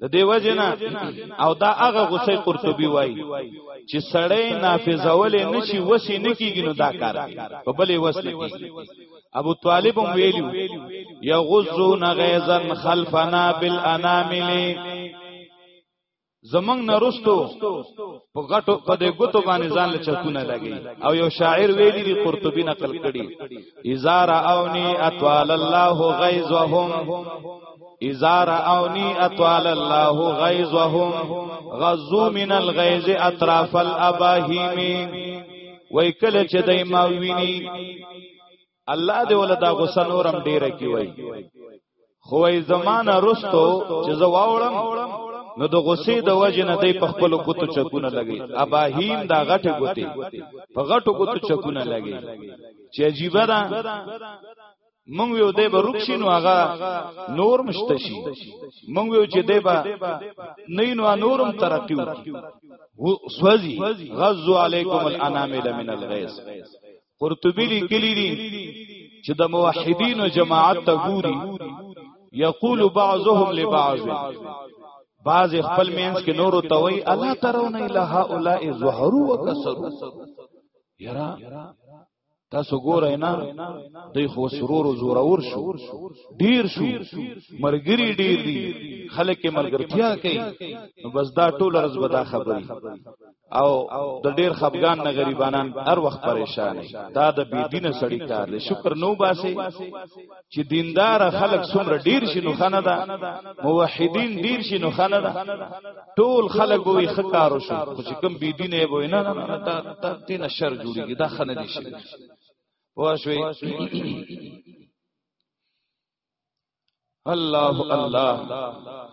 د دیو جنا او دا هغه غصه قرطبي وای چې سړی نافذول نه شي وسی نه کیږي نو دا کار په بلې وس نه کیږي ابو طالب هم ویلو یغزون غیظا خلفنا بالانامل زمنګ نرستو په غټو په دې ګوتو باندې ځان له چتونه لګي او یو شاعر ویلی دی قرطبی نقل کړي اذا راونی اطوال الله غیظ وهم اذا راونی اطال الله غیظهم غزو من الغیظ اطراف الاباهیم وای کله چې دای ما ویني الله دې ولدا غسن اورم ډیره کی وای خو ای زمانہ رستو چې زواوړم نو د غصې د وجه نه دی په خپل کوتو چکونه لګي اباهیم دا غټه ګوتې په غټو کوتو چکونه لګي چې عجیب ده مونږ یو دی به روک شي نو هغه نور مشته شي مونږ یو چې دی به نه نو نورم ترقی وکړي سوځي غزو علیکم الانامل من الغیظ قرطبی لیکلی دی چې د موحدین جماعت ته ګوري یقول بعضهم لبعض بعض خپل مینس کې نور توي الا ترون الا هؤلاء ظهروا وكسروا یرا تاسو ګورئ نه دوی خو سرور او زورور شو ډیر شو مرګری ډیر دي خلک ملګرتیا کوي نو بس دا ټول رز بدا خبري او د ډیر خفغان نه غریبانان هر وخت پریشان دا د بی دینه سړی کار دی شکر نو باسي چې دیندار خلک څومره ډیر شي نو خنه ده موحدین ډیر شي نو خنه ده ټول خلک وې خکارو شو چې کم بی دینه وې نه نه دا دا دین شر جوړیږي دا خنه دي شي پوښوي الله الله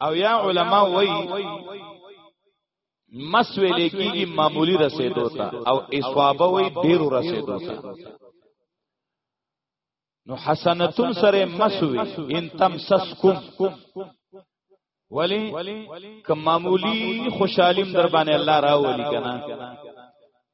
او یا علما وای مس ویلې کیږي معمولی رسیدو ته او اسوابه وی ډیرو رسیدو ته نو حسنتون سره مسوي ان تمسسکم ولی که معمولی خوشحالیم در باندې الله راولي کنه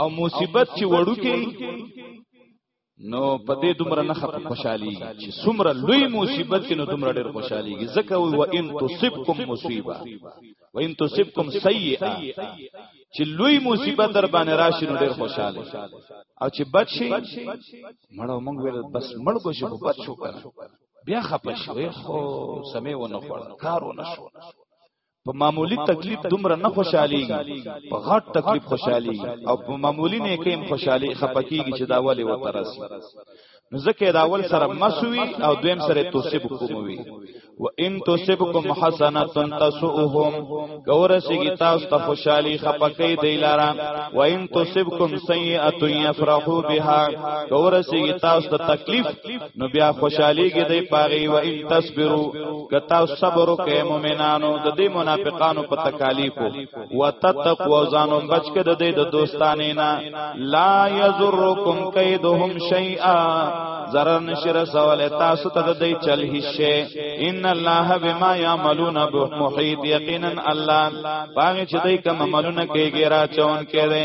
او مصیبت چې وړوکی نو په دې دومره نه خپ خوشحالي چې څومره لوی مصیبت کې نو دومره ډېر خوشحالي ځکه و ان تصبکم مصیبه و ان تصبکم سیئه چې لوی مصیبت در باندې راشي نو ډېر خوشاله او چې بد شي مړو موږ ویل بس مړ کو شي په بد شو بیا خپ شي خو سمې و نه خور کارو نه شو په معمولی تکلیف دومره نه خوشحاليږي په غټ تکلیف خوشحاليږي او په معمولی نه کېم خوشحالي خپکیږي چې دا ولې وته راسي نو ځکه دا اول سره مسوي او دویم سره توسب کوموي و ان توسبکم حسنه تسؤهم کورسیږي تاسو ته خوشحالي خپکې دی لاره و ان توسبکم سیئه یفرحو بها کورسیږي تاسو ته تکلیف نو بیا خوشحالی کې دی پاغي و ان تصبروا کتا صبر وکې مؤمنانو د دې منافقانو په تکالیفو وتتقوا ځانو بچ کې د دې د دوستانې نه لا یزرکم کیدهم شیئا zarar نشر سوال تاسو ته د دې چل هیشه ان الله بما یعملون محیط یقینا الله باغ چې دې کوم عملونه کوي را چون کړي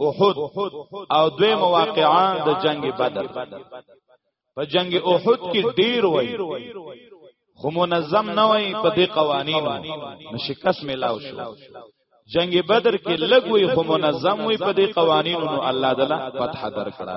احد او دوی مواقعا د جنگ بدر په جنگ احد کې ډیر وای خو منظم نه وای په دې قوانینو نو شکست ملاو شو جنگ بدر کې لګوي خو منظم وي په دې قوانینو نو الله تعالی فتح درکړه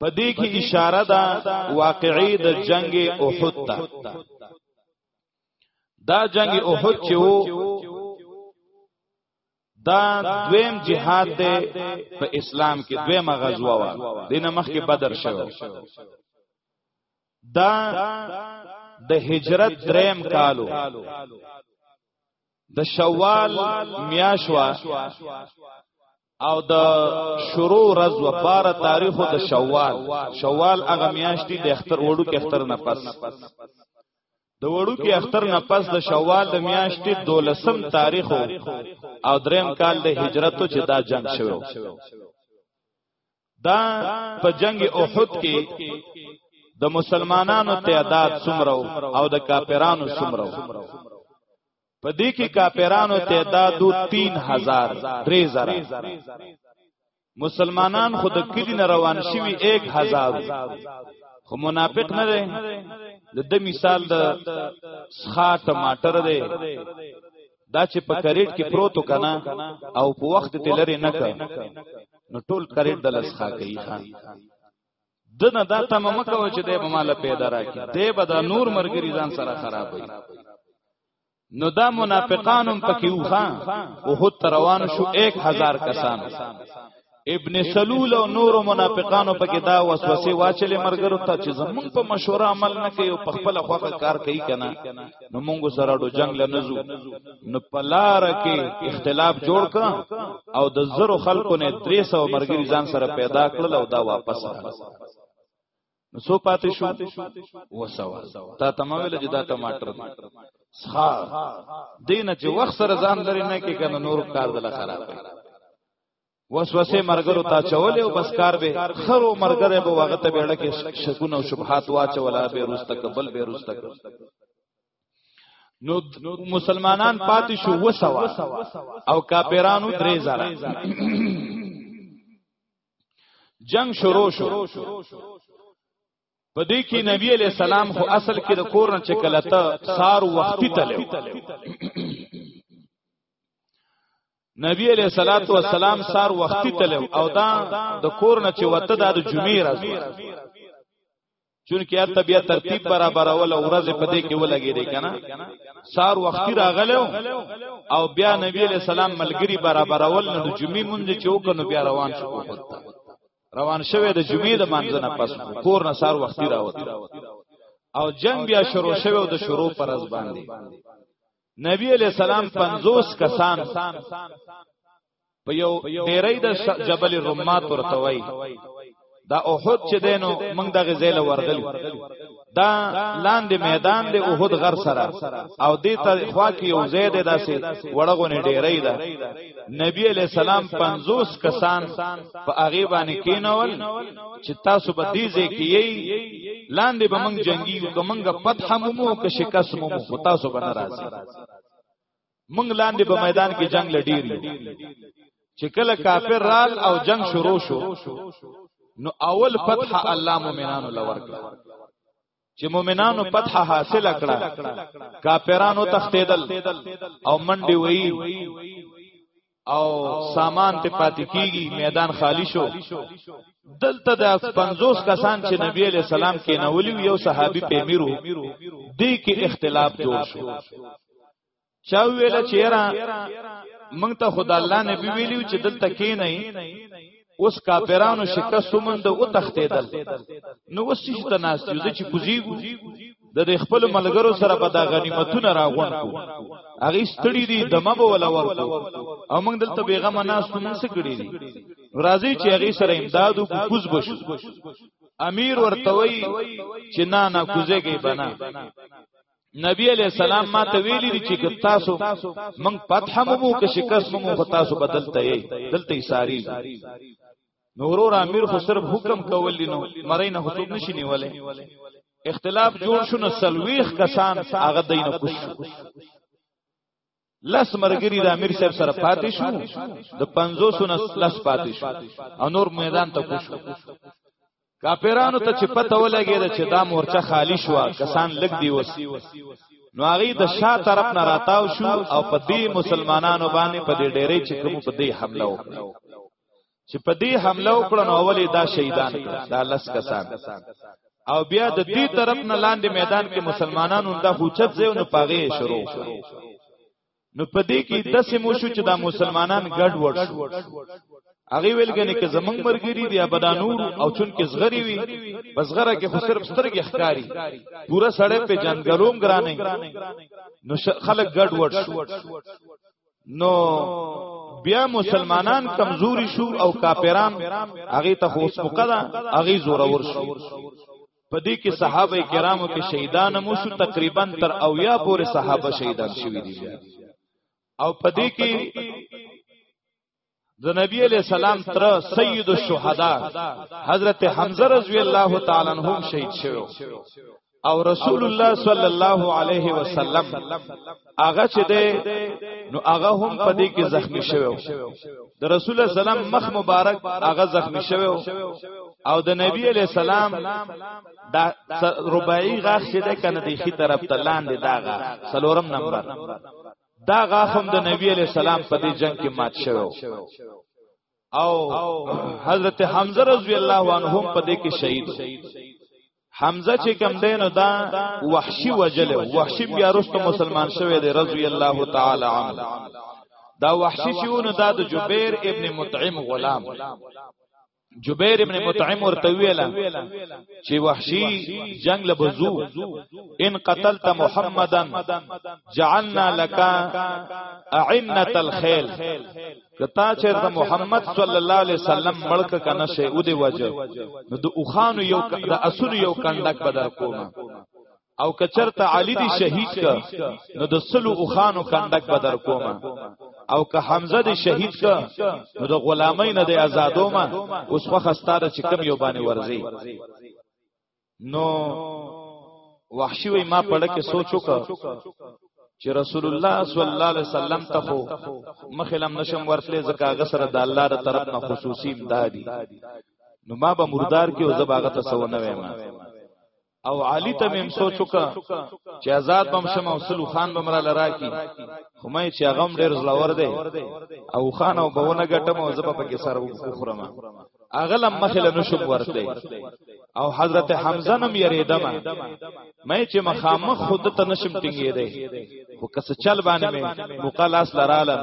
په دې کې اشاره ده واقعي د جنگ احد ته دا جنگ احد چې وو دا دویم جهاد دی په اسلام کې دویمه غزوه و دینه مخکې بدر شو دا د هجرت دریم کالو د شوال میاشوا او د شروع ورځ و بار تاریخ د شوال شوال هغه میاشتې د اختر وړو کې اختر نه پس د وړو کې اختر نه پس د شوال د میاشتې 12 تاریخ او دریم کال د هجرت چې دا جنگ شوو دا په جنگ احد کې د مسلمانانو تعداد څومره او د کافرانو څومره په دې کې کافرانو تعداد 3000 درې زره مسلمانان خود کلی نه روان شوي 1000 خو منافق نه دی د د مثال د سخا ټماټر دی دا چې په کریټ کې پروت کنا او په وخت تلری نه ک نو ټول کریټ د لسخا کوي خان دنه دا تم مکو چې دی به مال پیدا راکړي دی به دا نور مرګري ځان سره خرابوي نو دا منافقانم پکې وخا او خود روان شو 1000 کسان ابن سلول او نور منافقانو پکې دا وسوسه واچلې مرګرو ته چې زمون په مشوره عمل نه کوي او په خپل خوخه کار کوي کنه نو مونږ سره ډو جنگ لنزو نو پلار کې اختلاف جوړ ک او د زرو خلکو نه 300 مرګري ځان سره پیدا کړل او دا واپس راغله نو سو پاتې شو وسوا تا تمامل جدا ټماټر ښا دینه چې وخت سره ځان لري نه کې کنه نور کار دل خراب وسوسه مرګرو تا چولې او بس کار به خرو مرګره به وخت به لکه شکونه او شبهات واچولا به رستقبل به رستقبل نو مسلمانان پاتې شو وسوا او کاپیرانو درې زره جنگ شروع شو په دې کې نبی علی سلام خو اصل کې د کور نه چکلته سار وختي تلو نبی علیہ الصلوۃ والسلام سار وختي تلو او دا د کور نه چې وته د جمعې راځ چونکه ات بیا ترتیب برابر اول اورز په دې کې ولګې دی کنه سار وختي راغلو او بیا نبی علیہ السلام ملګری برابر اول نو جمعې مونږ چې وکنو بیا روان شو روان شوه د جمعې د مانځ نه پس کور نه سار وختي راوته او جنگ بیا شروع شوه د شروع پر از باندې نبی علیہ السلام 50 کسان په یو ډیرې د جبل رمات ورته وای دا احد چې دینو موږ دغه زیله ورغلی دا لاندې میدان دی احد غر سره او دې ته خوا کې یو زید داسې وړغونه ډیرې ده نبی علی سلام 50 کسان په هغه باندې کینول چې تاسو به دې ځکه لاندې به موږ جنگي یو که موږ فتح مومو که شکست مومو خو تاسو به ناراضي موږ لاندې به میدان کې جنگ لډیر یو چې کله کافر رال او جنگ شروع شو نو اول فتح الله مؤمنانو لور کړ چې مؤمنانو فتح حاصل کړه کافرانو تختیدل او منډي وی او سامان ته پاتې کیږي میدان خالی شو دلته د 50 کسان چې نبی علی سلام کې نوولی یو صحابي په میرو دی کې اختلاف جوړ شو چا ویل چیرې مونږ ته خدای الله نبی ویلو چې دلته کې نه اوس کافرانو شکست ومند او تختیدل نو اوس چې تناست یو چې کوزیګو د خپل ملګرو سره په دا غنیمتونه راغون کو هغه ستړي دي دمه به ولا ورته او موږ دلته بیغه مناس نه سګړي دي راځي چې هغه سره امداد او کوز بشو امیر ورته وی چې نه نه کوزه کې بنا نبی علیہ السلام ما ته ویلی دي چې تاسو من فتح مو که شکست مو خو تاسو بدلته یې دلته ساری نورور امیر خو صرف حکم کول دي نو مړی نه حکم نشي نیولې اختلاف جوړ شو نو سلويخ کسان هغه دینه کوش لس مرګري د امیر صاحب سره پاتې شو د 500 نه لس پاتې شو او نور میدان ته کوشو کاپیرانو ته چې پته ولګی دا چې دا مورچه خالی شو کسان لګ دی وس نو هغه د شا طرف نه راتاو شو او په دې مسلمانانو باندې په دې ډېرې چې کوم په دې حمله وکړه چې په دې حمله وکړه نو اولې دا شهیدان کړ دا لس کسان او بیا د دې طرف نه لاندې میدان کې مسلمانانو دا خوچت زیو نو پاغې شروع نو په دې کې د سمو شو چې دا مسلمانان ګډ وډ شو هغه ویل غني کې زمنګ مرګري دی ابدا نور او چون کې زغری وي بس غره کې خو صرف سترګې ښکاری پورا سړې په جنگلوم ګرانه نو خلک ګډ وډ شو نو بیا مسلمانان کمزوري شو او کاپیران هغه ته خوس مقدا هغه زورور شو په دې کې صحابه کرامو کې شهیدان مو شو تقریبا تر اویا پورې صحابه شهیدان شوی دي او په دې کې د نبی علیہ السلام تر سید الشهدا حضرت حمزه رضی الله تعالی عنہ شهید شوی او رسول الله صلی الله علیه وسلم هغه چې ده نو هغه هم په دې کې زخمی شوی د رسول الله سلام مخ مبارک هغه زخمی شوی او د نبی علی سلام د رباعی غاښ چې ده کنه د خي طرف ته لاندې داغه سلورم نمبر دا غاخم د نبی علی سلام په دې جنگ کې مات شوو او حضرت حمزه رضی الله عنه په دې کې شهید حمزه چې کم دین دا وحشی وجل وحشی بیا رستم مسلمان شوی دی رضی الله تعالی عنه دا وحشی چې ونه دا د جبیر ابن مطعم غلام جبیر ابن مطعم ورته ویل چې وحشی جنگ له بزو ان قتلت محمدن جعلنا لك اعنت الخيل کتا چې د محمد صلی الله علیه وسلم ملک کنه شه او دی وجه نو د اوخانو یو د اسونو یو کندک بدر کومه او کچرته علی دی شهید ک نو د سلو او خانو کندک بدر کوما او که حمزه دی شهید ک نو د غلامای نه د آزادو ما اوس خو خستاره چې کم یو باندې ورزی نو وحشی وی ما پړه کې سوچو ک چې رسول الله صلی الله علیه وسلم ته خو مخلم نشم ورتلې زکه غسر د الله تر طرف نه خصوصي امدادي نو ما به مردار کې او زباغه ته سو نه وایم او علی ته مم سوچ وکا چې آزاد بم شمه او سلو خان بم را لرا کی خو مې چې غم ډیر زلور دی او خان او بونه ګټم او زبا پکې سر وخورم اغل مخله نشم ورته او حضرت حمزه نم یریدم مې چې مخامخ خود ته نشم ټینګې دی خو کس چل باندې مې مقالاس لراله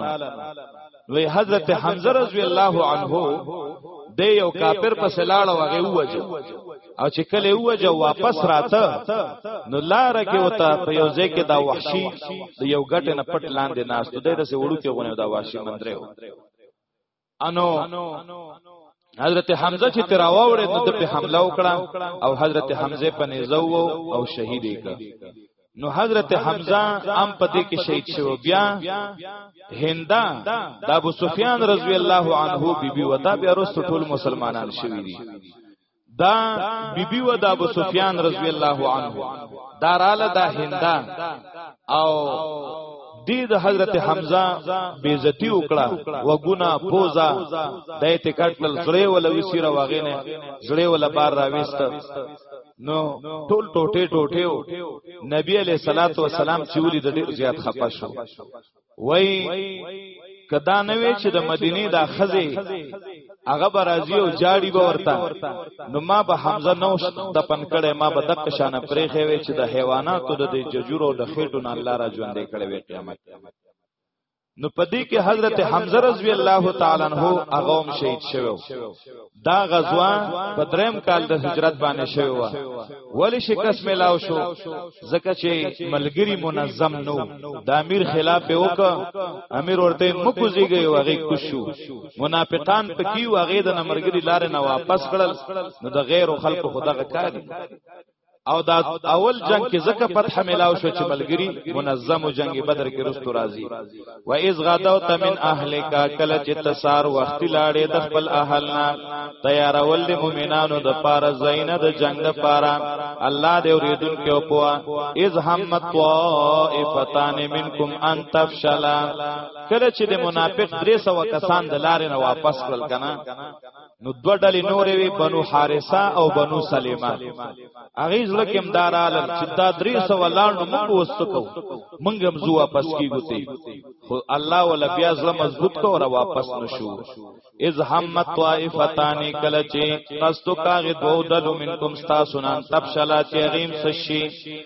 وی حضرت حمزه رضی الله عنه د یو کافر په سلاړ وغه وجه او چې کله وجه واپس راته نو لار کې وتا په یو ځای کې دا وحشي د یو غټ نه پټ لاندې ناس ته د سه وړو کې غونه دا وحشي مندره انو حضرت حمزه چې تراوا وړې نو د په حمله وکړه او حضرت حمزه په نيزو او شهید کړ نو حضرت حمزه ام پدې کې شهید شو بیا هندا د ابو سفیان رضی الله عنه بیبي ودا بیا رسو ټول مسلمانان شوی دي دا بیبي و د ابو سفیان رضی الله عنه داراله دا هندا او دی د حضرت حمزه بیزتی وکړه وګونا پوزا د اعتکاټ لل زړې ول وسیره واغینه زړې ول بار راويست نو ټول ټوټه ټوټه و نبی علیہ الصلات والسلام چې ولې د ډیر زیات خپه شو وای کدا نه وی چې د مدینه دا خزه هغه برازي او جاړي به ورته نو ما به حمزه نو د پن کړه ما به دک شانه پرې خوي چې د حیواناتو د ججورو د خېټو نه الله را ژوندې کړې وي قیامت نو پدې کې حضرت حمزه رضی الله تعالی عنہ هغه هم شهید شوو دا غزوه په دریم کال د هجرت باندې شوو ولی شکست ملاو شو ځکه چې ملګری منظم نو د امیر خلاف وک امیر ورته مکوزیږي وغه کوشو منافقان پکې وغه د مرګری لار نه واپس کړل نو د غیر خلکو خدغه کاری او دا اول جنگ کې زکه فتح ملاو شو چې ملګری منظم جنگ بدر کې رستو راځي و اذ غدوت من اهلک کله چې تسار وخت لاړې د خپل اهلنا تیارول د مؤمنانو د پاره زینه د جنگ د پاره الله دې اوریدون کې او پوا اذ همت طائفتان منکم ان تفشلا کله چې د منافق درې سو کسان د لارې نه واپس کړل کنه نو دو ډلې نورې وي بنو حارثه او بنو سلیمه هغه زړه کې امدارال چې دا درې سو لاندې موږ وسکو موږ هم زو واپس کیږي خو الله ولا بیا زړه مضبوط کو را واپس نشو اذ هم طائفتان کله چې قصد کاغه دوه ډلو منکم ستا سنان تب شلا چې غیم سشي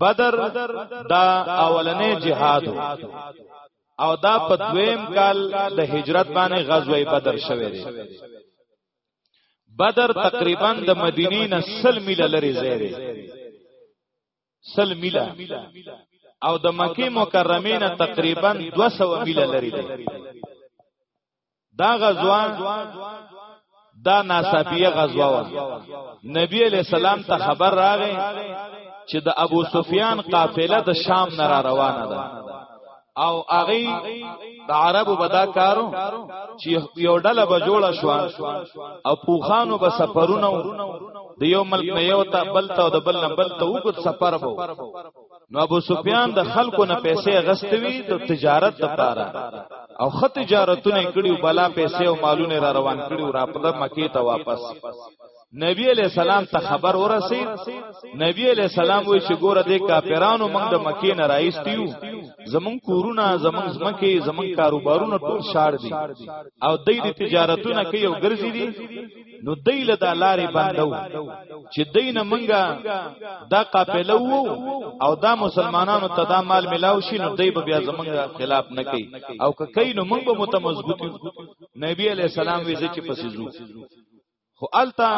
بدر دا اولنې جهاد او دا په دویم کال د هجرت باندې غزوه بدر شوه دی بدر تقریبا د مدینې نه سل میله لري زیری سل میله او د مکه مکرمه نه تقریبا 200 میله لري دی دا غزوه دا ناصابیه غزوه و نبی علیہ السلام ته خبر راغی چې د ابو سفیان قافله د شام نه را روانه ده او اغي د عربو بدا کارو چې یو ډله به جوړه شو او پوخانو به سفرونه د یو ملک نه یو ته بل ته د بل نه بل ته وګت سفر وو نو ابو سفیان د خلکو نه پیسې غستوي د تجارت لپاره او خط تجارتونه کړي او بلا پیسې او مالونه را روان کړي او را په مکه ته واپس نبی علیہ السلام ته خبر ورسید نبی علیہ السلام وی چې ګوره دې کاپیرانو موږ د مکې نه راایستیو زمون کورونه زمون زمکه زمون کاروبارونه ټول شاړ دي او د دې تجارتونه کوي او ګرځي دي نو دی له دا لارې بندو چې دینه منګه دا قافله وو او دا مسلمانانو ته دا مال ملاو شي نو دی به بیا زمونږه خلاف نه کوي او که کوي نو موږ به متمضبوط نبی علی السلام وی چې پسې زو خو التا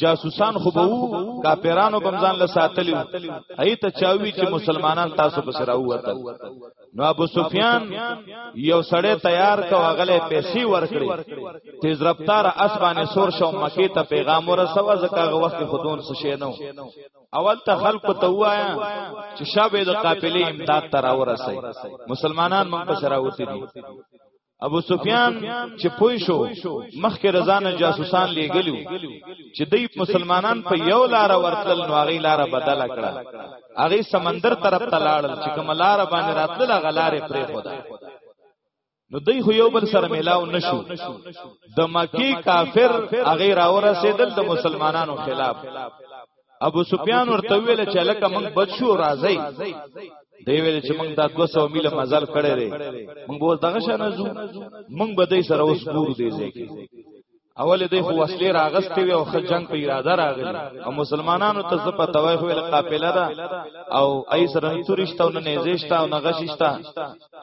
جاسوسان خو بو کاپیرانو بمزان له ساتلیو ایت چاوی چې مسلمانان تاسو پسې راووتل نو ابو سفیان یو سړی تیار کو غلې پیسې ورکړي تیز رفتار اسبانه سور شو مکی ته پیغام ورسو ځکه هغه وخت خودون څه شي نو اول ته خلق ته وایا چې شابه د قافلې امداد تر اورسي مسلمانان مونږ په شراوتی دي ابو سفیان چې پوي شو مخکې رضانه جاسوسان لیګلو چې دوی مسلمانان په یو لار ورتل نو هغه لار بدله کړه هغه سمندر طرف ته لاړل چې کوم لار باندې راتله غلارې پرې خدا نو دوی خو یو بل سره ملاو نشو د مکی کافر هغه راورسېدل د مسلمانانو خلاف ابو سفیان ورته ویل چې لکه موږ بد شو راځي دی ویل چې موږ دا 200 میله مزل کړی دی موږ به دغه شنه زو موږ به دې سره اوس ګور دی ځکه اول دې خو وسلې راغستې وي او خجنګ په اراده راغلي او مسلمانانو ته زپه توای خو له قافله ده او ای سره تورشتو نه نيزشتا او نه غششتا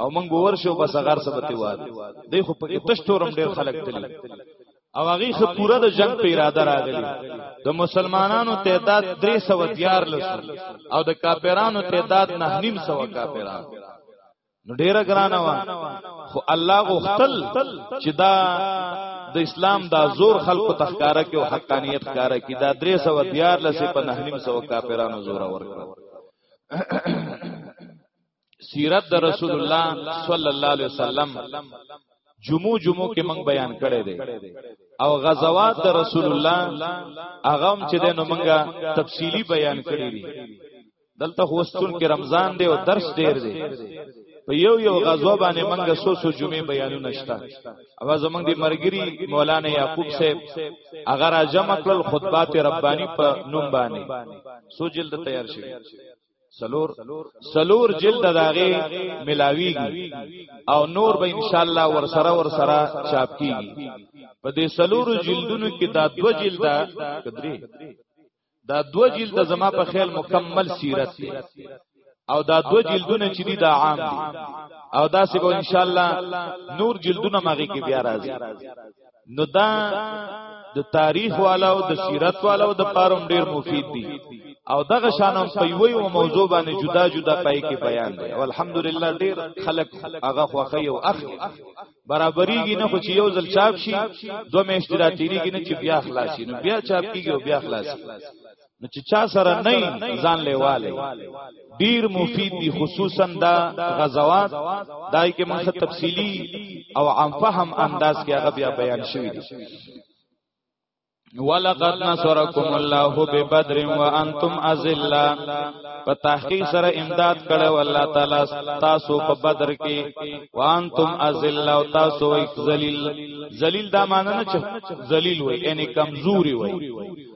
او موږ ور شو بس غر سبتي واد دې خو په تشتورم ډېر خلک تللی او هغه خ پوره د جنگ په اراده راغلی د مسلمانانو تعداد 314 لسو او د کافرانو تعداد 9.5 کافران نو ډیره ګرانه و خو الله غوښتل چې دا د اسلام دا زور خلکو تخکاره کې او حقانیت کاره کې دا 314 لسه په 9.5 کافرانو زور ورکړ سیرت د رسول الله صلی الله علیه وسلم جمعو جمعو کې موږ بیان کړی دی او غزوات د رسول الله هغه هم چې د نو موږ تفصیلی بیان کړی دی دلته هوستون کې رمضان دی او درس ډیر دی په یو یو غزوه باندې موږ سو سو جمعې بیانونه شته او زمونږ دی مرګری مولانا یعقوب صاحب اگر اجمع کړل خطبات ربانی په نوم باندې سو جلد تیار شي سلور سلور جلد داغه ملاویږي او نور به ان شاء الله ور سره ور سره چاپ کیږي په دې سلور جلدونو کې دا دو جلد کدري دا دو جلد زما په خیال مکمل سیرت دی او دا دو جلدونه چې دي دا عام دي او دا سبا ان شاء الله نور جلدونه ماږي کې بیا راځي نو دا د تاریخ والا او د سیرت والا او د پاروم ډیر مفید دي او دغه شانم په یو یو موضوع باندې جدا جدا پای کې بیان دي او الحمدلله ډیر خلک هغه خوخه یو اخ برابرېږي نه خو چې یو ځل چاپ شي دوه میاشتې راتېریږي نه چې بیا خلاص شي نو بیا چاپ کیږي او بیا خلاص شي نو چې چا سره نه ځان لیواله ډیر مفید دي خصوصا دا غزوات دای کې موږ تفصیلی او عام فهم انداز کې هغه بیا بیان شوی دي ولقد نصرکم الله ببدر وانتم اذللا په تحقیق سره امداد کړو الله تعالی تاسو په بدر کې وانتم اذللا او تاسو ذلیل ذلیل دا معنی نه چې ذلیل وای یعنی کمزوري وای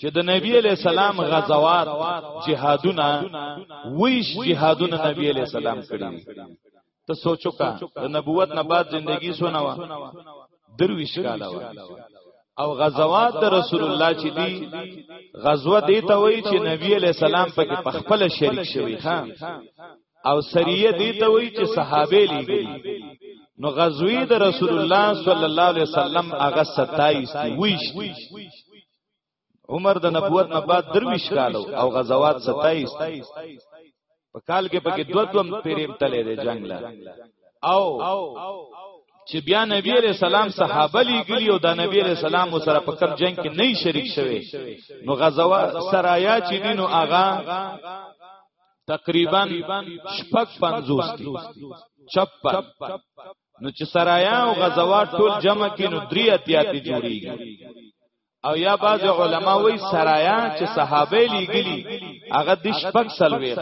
چې د نبی علی سلام غزوات جهادونه ویش جهادونه نبی علی سلام کړی ته سوچو کا د نبوت نه بعد زندگی سونه وا درویش کاله وا او غزوات د رسول الله چې دی غزوه دی ته وای چې نبی علی سلام پکې په خپل شریک شوی ها او سریه دی ته وای چې صحابه لیږي نو غزوی د رسول الله صلی الله علیه وسلم هغه 27 دی ویش عمر د نبوت نه بعد درویش کالو او غزوات 27 په کال کې پکې دوه دوم پیریم تلې د جنگ لا او چې بیا نبی علیہ السلام صحابه لیګلی او دا نبی علیہ السلام سره په کم جنگ کې نه شریک شوه نو غزوا سرایا چې دینو آغا تقریبا شپږ 50 دي 56 نو چې سرایا او غزوا ټول جمع کې نو درې اتیا ته جوړیږي او یا بعض علما وایي سرایا چې صحابه لیګلی هغه د شپږ سلوي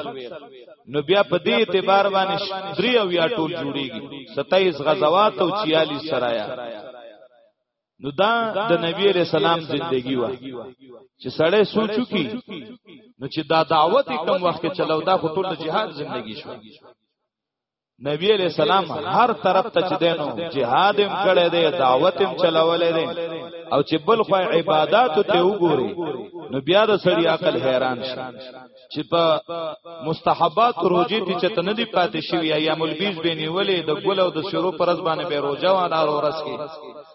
نو بیا په دې اعتبار باندې درې او یا ټول جوړیږي 27 غزوات او 46 سرایا نو دا د نبی علیہ السلام زندگی و چې سړی سوچو کی نو چې دا دعوت کوم وخت چلو دا خطر د جهاد زندگی شو نبی علیہ السلام هر طرف ته چې دینو جهاد هم کړی دی دعوت هم چلاولې دی او چې بل خو عبادت ته وګوري نو بیا د سړی عقل حیران شي چې په مستحبات روزي دي چې تنه دی پاتې شوی ایام البیز بینی ولې د ګل او د شروع پرز باندې به روزه و نار ورس کې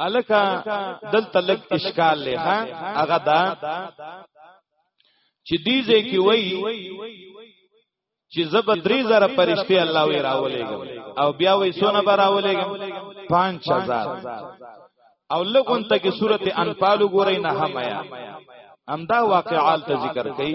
الکه دلته لګ اشکال له هغه دا چې دې ځای کې وای چې زب درې زره پرشته الله وی راولېګم او بیا وی سونه براولېګم 5000 او لګون ته کې سورته انفال وګورئ نه هم یا همدا واقعال ته ذکر کړي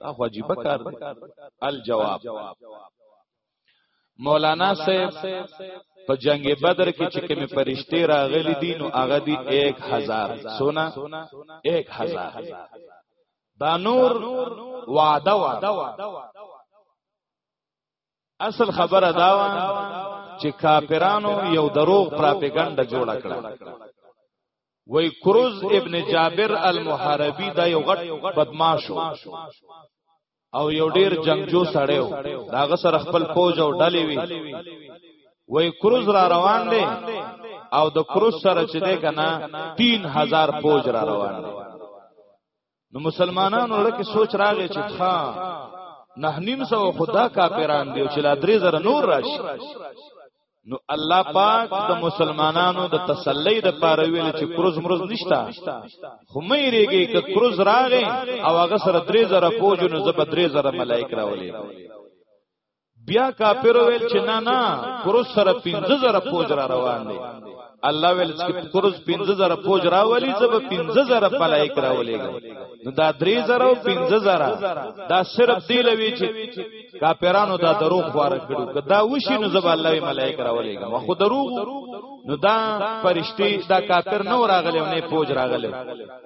دا خو عجیب کار دی الجواب مولانا صاحب په جنگ بدر کې چې کوم پرشته راغلي دي نو هغه دي 1000 سونا 1000 دا نور وعده وعده اصل خبره دا و چې کاپیرانو یو دروغ پراپګاندا جوړ کړه وای کروز ابن جابر المحاربی دا یو غټ بدمعاش او یو ډیر جنگجو سړی و داغه سره خپل فوج او ډلې وی وای کروز را روان دی او د کروز سره چې دی کنه 3000 فوج را روان دی نو مسلمانانو لکه سوچ راغی چې ښا نه نیم سو خدا کافران دی چې لا درې زره نور راشي نو الله پاک د مسلمانانو د تسلی د پاره ویل چې کروز مروز نشتا خو مې ریږي ک کروز راغې او هغه سره درې زره فوج نو زب درې زره ملائک راولې بیا کافر ویل چې نه نه کروز سره 15000 فوج را روان دي الله ویل چې کروز 15000 فوج راولي زب 15000 ملائک راولېږي نو دا 3000 او 15000 دا صرف دی لوي چې کافرانو دا دروغ خوار کړو کدا وشي نو زب الله ملائک راولېږي مخ دروغ نو دا فرشتي دا کافر نو راغلی نه فوج راغلی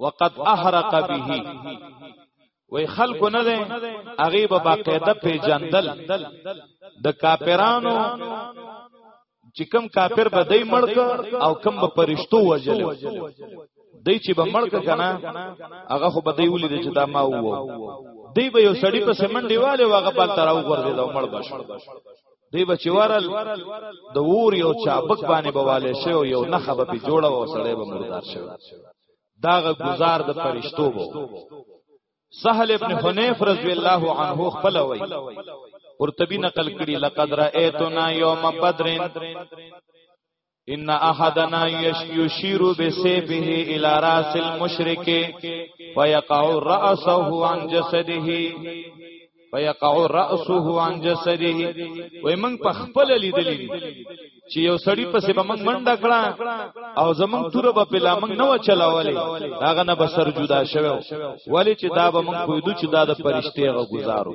وقد احرق به وای خلکو نه ده هغه به باقاعده پیجندل د کاپیرانو چې کم کافر به دای مړک او کم به پرشتو وجل دای چې به مړک کنه هغه خو به دی ولید چې دا ما وو دی به یو سړی په سمن دیواله واغه پال تراو ورته دا مړ بش دی بچی ورل د ور یو چابک باندې بواله شو یو نه خبه په جوړه و سړی به مردار شو داغه گزار د پرشتو بو سهل ابن حنیف رضی الله عنه خپل وای قرطبی نقل کړي لقد رایتنا یوم بدر ان احدنا یشیر بسیفه الی راس المشرک فیقع راسه عن جسده فیقع راسه عن جسده وای موږ په خپل لیدلې چې یو سړی پسې به موږ منډه کړه او زمنګ تور به پلا موږ نه چلاولې داغه نه بسر جدا شوه ولی چې دا به موږ پویدو چې دا د پرشته غو گزارو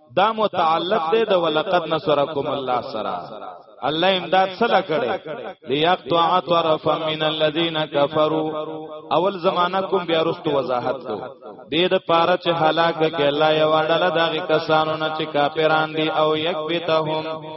دا متعلق دی د ولقد نصرکم الله سره الله امداد سره کړي ليقطع طرف من الذين كفروا اول زمانہ کوم بیا رستو وضاحت کو دې د پاره چې هلاک کې الله یو ډله دغه کسانو نه چې کافران دي او یکبتهم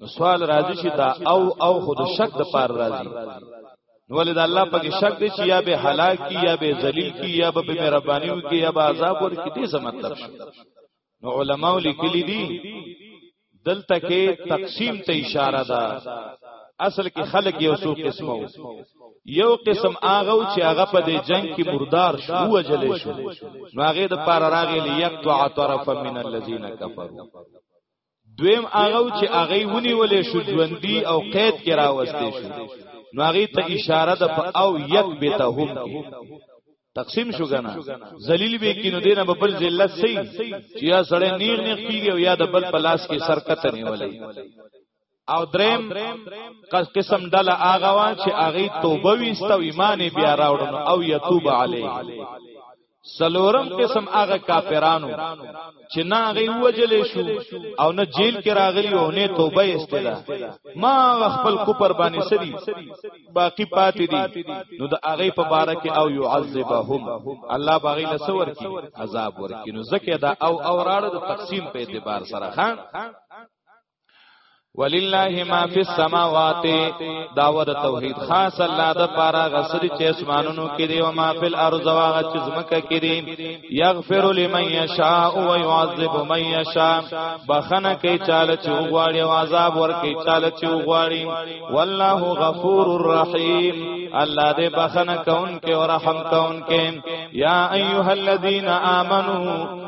نو سوال راځي چې دا او او خود شک د پار راځي نو ولې دا الله پکې شک دی چې یا به هلاک کی یا به ذلیل کی یا به مهرباني وکي یا به عذاب ورکړي دې څه مطلب شو نو علما لیکلي دي دلته کې تقسیم ته اشاره ده اصل کې خلق یو څو قسمه یو قسم هغه چې هغه په دې جنگ کې مردار شو وجل شو نو هغه د پار راغلی یقطع طرف من الذين كفروا دویم هغه چې هغه ونیولې شو ژوندۍ او قید کې راوستې شو نو هغه ته اشاره ده په او یک به ته هم تقسیم شو کنه ذلیل به کینو دینه په بل ذلت سي چې یا سړی نیر نیر کیږي او یا د بل پلاس کې سر کته نیولې او دریم قسم دل آغا وان چې اغي توبه ویست او ایمان بیا راوړنو او یتوب علی سلورم قسم هغه کافرانو چې نه غي وجلې شو او نه جیل کې راغلی او نه توبه استلا ما خپل کوپر باندې سدي باقی پاتې دي نو د هغه په باره کې او يعذبهم الله باغی له سور کې عذاب ورکینو زکه دا او اوراړو د تقسیم په اعتبار سره خان ولله ما فی السماوات داوود توحید خاص الله د پاره غسری چې اسمانونو کې دی او ما فی الارض واغ چې زمکه کې دی یغفر لمن یشاء و یعذب من یشاء بخنه کوي چاله چې وغواړي او عذاب ورکوي چاله چې وغواړي والله غفور الرحیم الله دې بخنه کون کې او رحم کون کې یا ایها الذین آمنو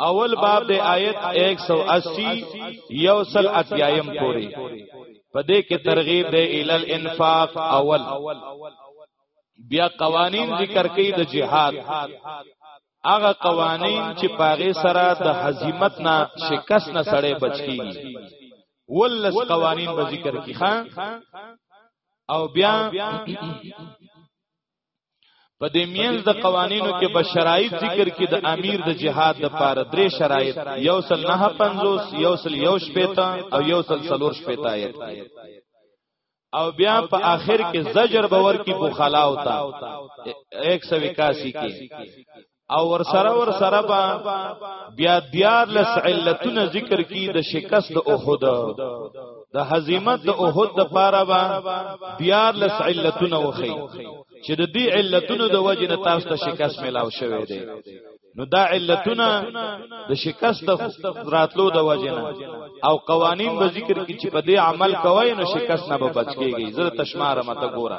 اول باب د آیت 180 یوصل اتیایم پوری په دې کې ترغیب د ال الانفاق اول بیا قوانین ذکر کړي د جهاد هغه قوانین چې پاغه سره د هزیمت نه شکست نه سړې بچي ولس قوانین به ذکر کړي خان او بیا په دې مینځ د قوانینو کې به شرایط ذکر کې د امیر د جهاد د پاره درې شرایط یو سل نه 50 یو سل یو شپېتا او یو سل څلور شپېتا آیت او بیا په آخر کې زجر باور کی بخلا ہوتا 181 کې او ور سره ور سره با بیا دیار لس علتونه ذکر کی د شکست د احد د هزیمت د احد د پاره با دیار لس علتونه وخی چې د دې علتونو د وجې نه تاسو ته شکست ملاو شوه دی نو دا علتونه د شکست راتلو د وجنه او قوانین به ذکر کی چې په دې عمل کوی نو شکست نه به بچ کیږي زړه تشمار مت ګوره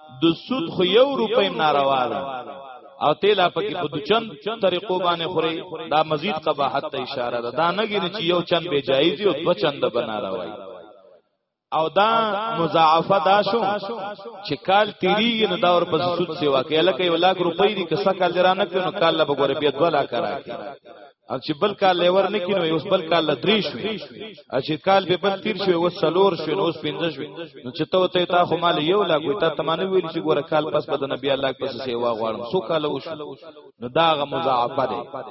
د سود خو یو روپۍ ناروا ده او تیلا پکې په دوچن طریقو باندې خوري دا مزید قباحت ته اشاره ده دا نه ګینه چې یو چن به جایز او دو چن د بنا راوي او دا مضاعفه دا شو چې کال تیریږي نو دا ور پس سود سیوا کې لکه یو لاک روپۍ دي که سکه لرانه کړو کال لا بګوره بیا 2 لاک راکې او چې بل کال لیور نه کینو اوس بل کال لا درې شو او چې کال به بل تیر شو اوس سلور شو اوس پنځه شو نو چې ته ته تا خو مال یو لا کوي ته تمانه ویل چې ګوره کال پس په نبی الله پس سیوا غواړم سو کال وشو نو داغه مضاعفه ده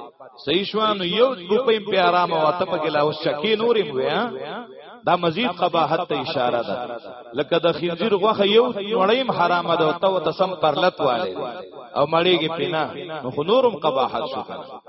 صحیح شو نو یو روپې په آرام واته په ګلا اوس چکی نورې مو دا مزید قباحت ته اشاره ده لکه د خنزیر غوخه یو نړیم حرامه ده او ته تسم پرلت والے او مړیږي پینا نو خنورم قباحت شو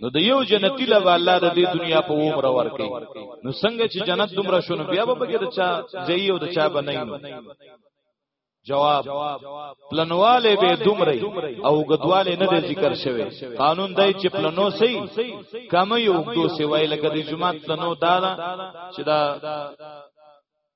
نو د یو جنتی له الله د دې دنیا په عمر ورکي نو څنګه چې جنت دومره شونه بیا به بګی د چا ځای او د چا بناینو جواب پلنواله به دومره او غدواله نه ذکر شوی قانون دای چې پلنو سي کم یو دو سوای لکه د جمعه پلنو دا چې دا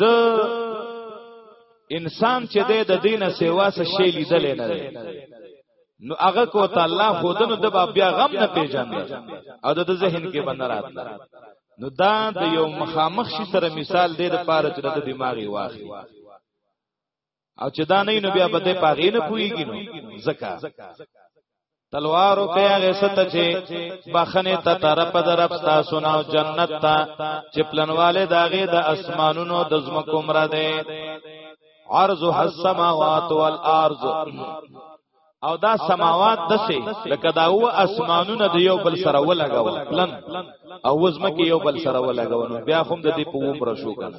د انسان چې د د دینه سیوا سره شی لیدل نه دی نو هغه کو ته الله خودنو د بیا غم نه پیژاند او د ذهن کې بند راتله نو دا د یو مخامخ شي سره مثال دی د پاره چې د دماغي واخلي او چې دا نه نو بیا به دې پاغې نه پويږي نو زکا تلوار او کیا غیست چې بخنه ته طرف درب تا سناو جنت ته چې پلنواله داغه د اسمانونو د زمکو مر ده عرض السماوات والارض او دا سماوات دسه لکه دا و اسمانونه د یو بل سره ولګاو پلن او وزمکه یو بل سره ولګاو نو بیا هم د دې په عمر شو کنه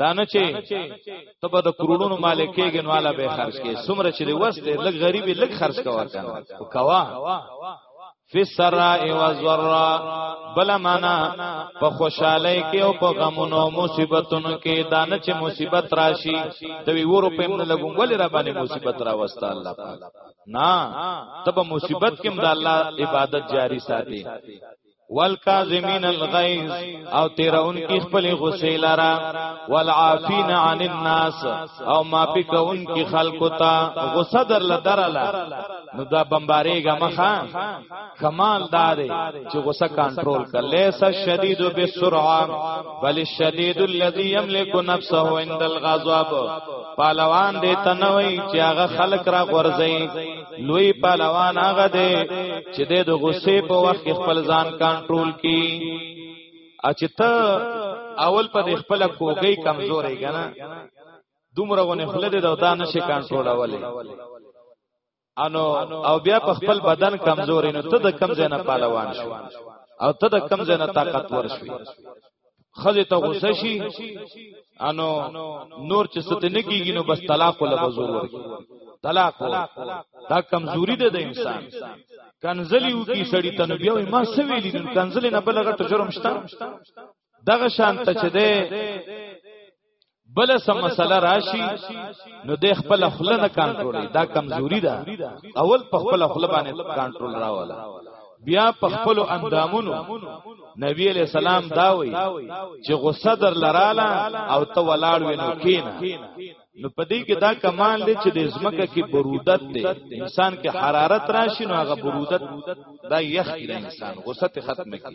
دا نه چې ته به د کروڑونو مالک کېږي نو والا به خرج کې سمره چې وس دې لګ غریب لګ خرج کوا کنه کوا فی السراء والضراء بل معنا په خوشحالي کې او په غمونو مصیبتونو کې دانه چې مصیبت راشي ته وی ورو په من لګون ولې را باندې مصیبت را وستا الله پاک نه تب مصیبت کې مد الله عبادت جاری ساتي والکاظمین الغیظ او تیرون کی خپل غصه لرا والعافین عن الناس او معافی کون کی خلق تا غصه در لدرلا نو دا بمباری گا مخا کمال داره چې غصه کنټرول کړي لیس شدید بالسرعه بل الشدید الذي يملك نفسه عند الغضب پالوان دې تنوي چې هغه خلق را غورځي لوی پهلوان هغه دی چې د غصې په وخت کې خپل ځان کنټرول کړي ا چې ته اول په خپل کوګي کمزورې کنه دومره غونه خله دې دا دانه شي کنټرولولې انو او بیا په خپل بدن کمزورې نو ته د کمزې نه پهلوان شو او ته د کمزې نه طاقتور شوې خزه ته غوسه شي انو نور چې ست نه کیږي نو بس طلاق ولا بزور ورکی طلاق دا کمزوري ده د انسان کنزلی وکي سړی ته نو بیا ما سویلی نو کنزلی نه بلغه ته جرم شته دغه شان ته چې ده بل سم مسله راشي نو د خپل خپل نه کنټرول دا کمزوري ده اول په خپل خپل باندې کنټرول راواله بیا په خپل اندامونو نبی علیہ السلام دا وی چې غصه در لراله او ته ولاړ وینو کینا نو پدې کې دا کمال دی چې د زمکه کې برودت دی انسان کې حرارت راشي نو هغه برودت دا یخ دی انسان غصه ختمه کی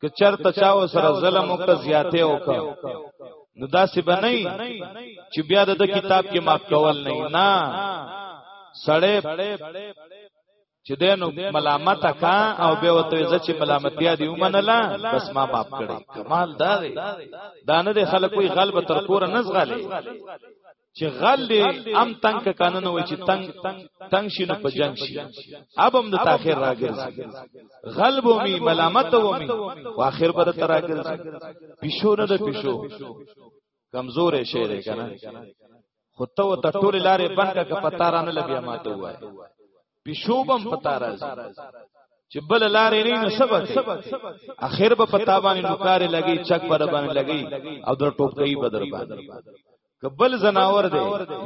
که چرته چا سره ظلم او که زیاته او که نو داسې بنئ چې بیا د کتاب کې ماف کول نه نه سړې چې دینو ملامت کا او به وته چې ملامتیا دی ومنله بس ما ماف کړي کمال دا دی دانه د خلکو غلب تر کور نه زغلې چې غل دې ام تنگ ک کنه نو چې تنگ تنگ شي نو په جنگ شي اب هم د تاخير راګرځي غل بو می ملامت وو می واخر بر تر راګرځي پښو نه د پښو کمزور شي ری کنه خو ته ته ټول لارې بند ک پتارانه لبیا ماته وای پښو بم پتا راځي چې بل لارې نه نو سبا اخر به پتا باندې نوکارې لګي چک پر باندې لګي او در ټوپ کوي بدر باندې کبل زناور دی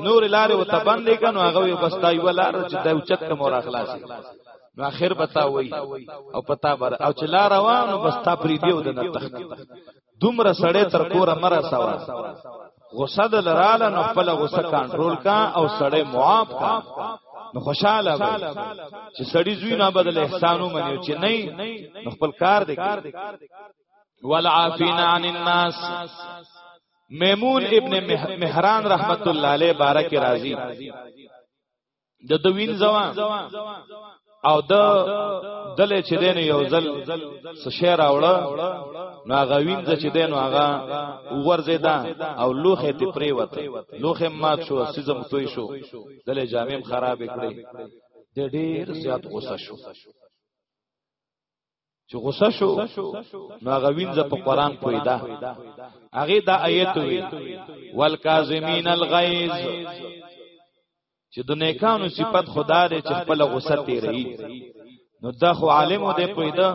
نور لارې وته باندې کنو هغه یو بس تای ولار چې دا اوچت کم اور اخلاصي نو اخر بتا وای او پتا بر او چې لار روانو بس تا پری دیو د تخت دومره سړې تر کوره مرا سوا غصه د لراله نو خپل غصه کنټرول کا او سړې معاف کا نو خوشاله وي چې سړی زوی نه بدل احسانو منیو چې نه نو خپل کار دی والعافین عن الناس میمون ابن مهران رحمت الله علیه بارک راضی د دوین زوان او د دله چې دین یو ځل سشه راوړه نو هغه وین چې دین هغه ورزیدا او لوخه ته پریوت لوخه مات شو سزم توي شو دله جامع خراب کړي د ډیر زیات غوسه شو چې غوسه شو نو هغه وینځه په قران کوی دا هغه دا آیت وی والکاظمین الغیظ چې د نیکانو صفت خدا دې چې خپل غوسه تیری نو دا خو عالم دې پیدا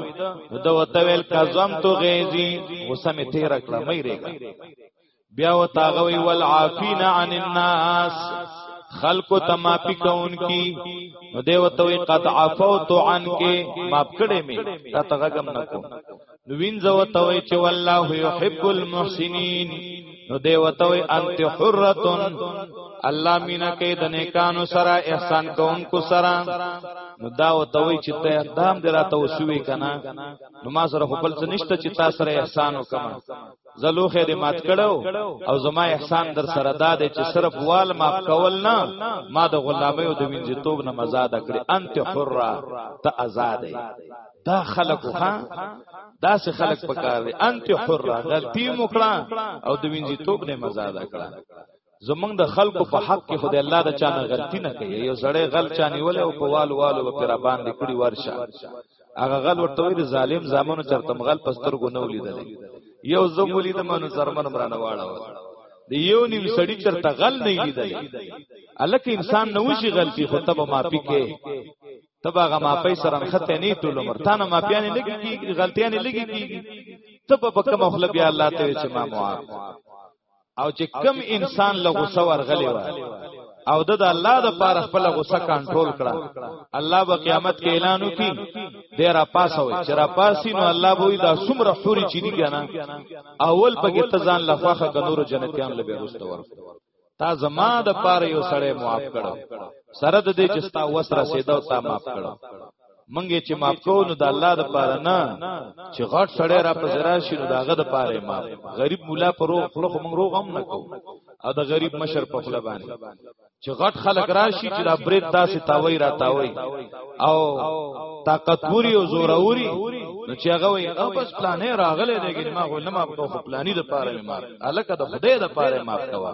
نو دا وته ویل کظم تو غیظی غوسه می تیر کړه مې ریګا بیا و تاغوی والعافین عن الناس خلق ته ماپی کون کی نو دیو توی قد عفوت عنک ماپ کړه می تا تغم نکو نو وینځو توی چې والله یحب المحسنین نو دیو توی انت حرتن الله مینا کې د نیکانو سره احسان کوونکو سره نو دا او توي چې ته دام دراته وسوي کنه نو ما سره خپل څه نشته چې تاسو سره احسان وکم زلوخه دې مات کړو او زما احسان در سره دادې چې صرف وال ما کول نه ما د غلامۍ او د وینځ توب نه مزاد کړې انت حره ته آزاد دا خلق ها دا سه خلق پکار دي انت حره غلطي مکړه او د وینځ توب نه مزاد کړه زمونږ د خلکو په حق کې خدای الله د چانه غلطی نه کوي یو سړی غل چانی ول او په وال والو په را باندې کړي ورشه هغه غل ورته وی ظالم زامنو چرته مغل پستر کو نه ولیدل یو زم ولید منو زرمن برانه واړه د یو نیم سړی چرته غل نه لیدل الکه انسان نه وشي غلطي خو تب ما پکې تب هغه ما پي سره خته نه ټول عمر تانه ما پیانې لګي کیږي غلطیانې لګي کیږي تب په کوم خپل بیا الله ته چې ما معاف او چې کم انسان له غوسه ورغلی و او د الله د پاره خپل غوسه کنټرول کړه الله به قیامت کې اعلان وکي ډیر پاسوي چې را پاسي نو الله به دا څومره حوري چي دي کنه اول پکې تزان لفاخه د نور جنتیان لبه رسته ورکړه تا زما د پاره یو سړی معاف کړو سره د دې چې ستا وسره سیدو تا معاف کړو منګه چې ماف کو نو د الله د پاره نه چې غټ سړی را په زرا شي نو داغه د پاره ما غریب مولا پر روغ خلو موږ روغ هم نه کو او د غریب مشر په خپل باندې چې غټ خلک راشي چې دا برید داسې تاوي را تاوي او طاقتوري او زوروري نو چې هغه وي او بس پلانې راغله دګین ما غو نه ما په پلانې د پاره ما الکه د خدای د پاره ما کوا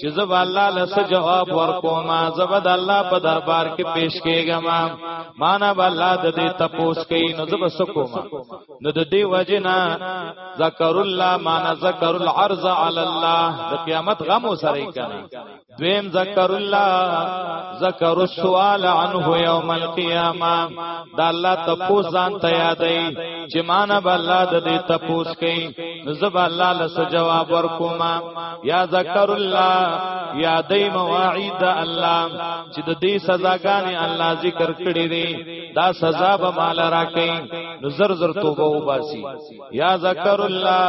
چې زب الله لس جواب ورکوم زب د الله په دربار کې پیش کېږم معنا الله د دې تپوس کوي نو زب سکوم نو د دې وجنا ذکر الله معنا ذکر العرض علی الله د قیامت غم سره کوي دویم ذکر الله ذکر السوال عنه یوم القیامه دا الله تپوس ځان ته یادای چې معنا به الله د دې تپوس کوي زب الله لس جواب ورکوما یا ذکر الله یا دای مواعید الله چې د دې سزاګانې الله ذکر کړې دي دا سزا به مال راکې نظر زر توبه وباسي یا ذکر الله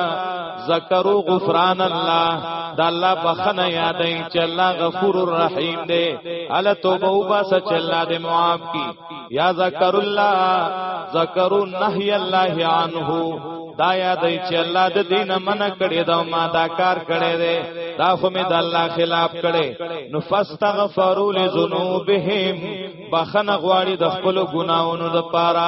ذکرو غفران الله دا الله بخنه یادای چې الله غفور الرحیم دی الا توبه وباسه چې الله دې معاف کړي یا ذکر الله ذکرو نهی الله عنه دا یادای چې الله د دین منع کړی دا ما دا کار کړی دی دا خو می د الله خلاف کړی نو فاستغفروا لذنوبهم بخنه غواړي د خپل ګناونو لپاره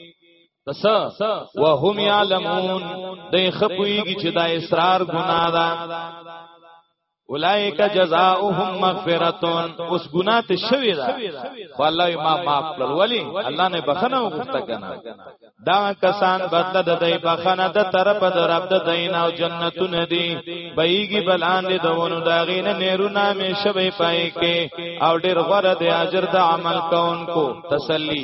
پس وهم یعلمون دای خپویږي چې دا اصرار ګناه ده اولائک جزاؤهم مغفرتون اوس ګناه ته شوی دا خو الله ما معاف کړل ولی الله نه بخنه وغوښته کنه دا کسان بدل د دې بخنه د طرف د رب د دین او جنتون دی بېګي بلان دې دونو داغین نهرونه می شوی پای کې او ډیر غره د اجر د عمل کونکو تسلی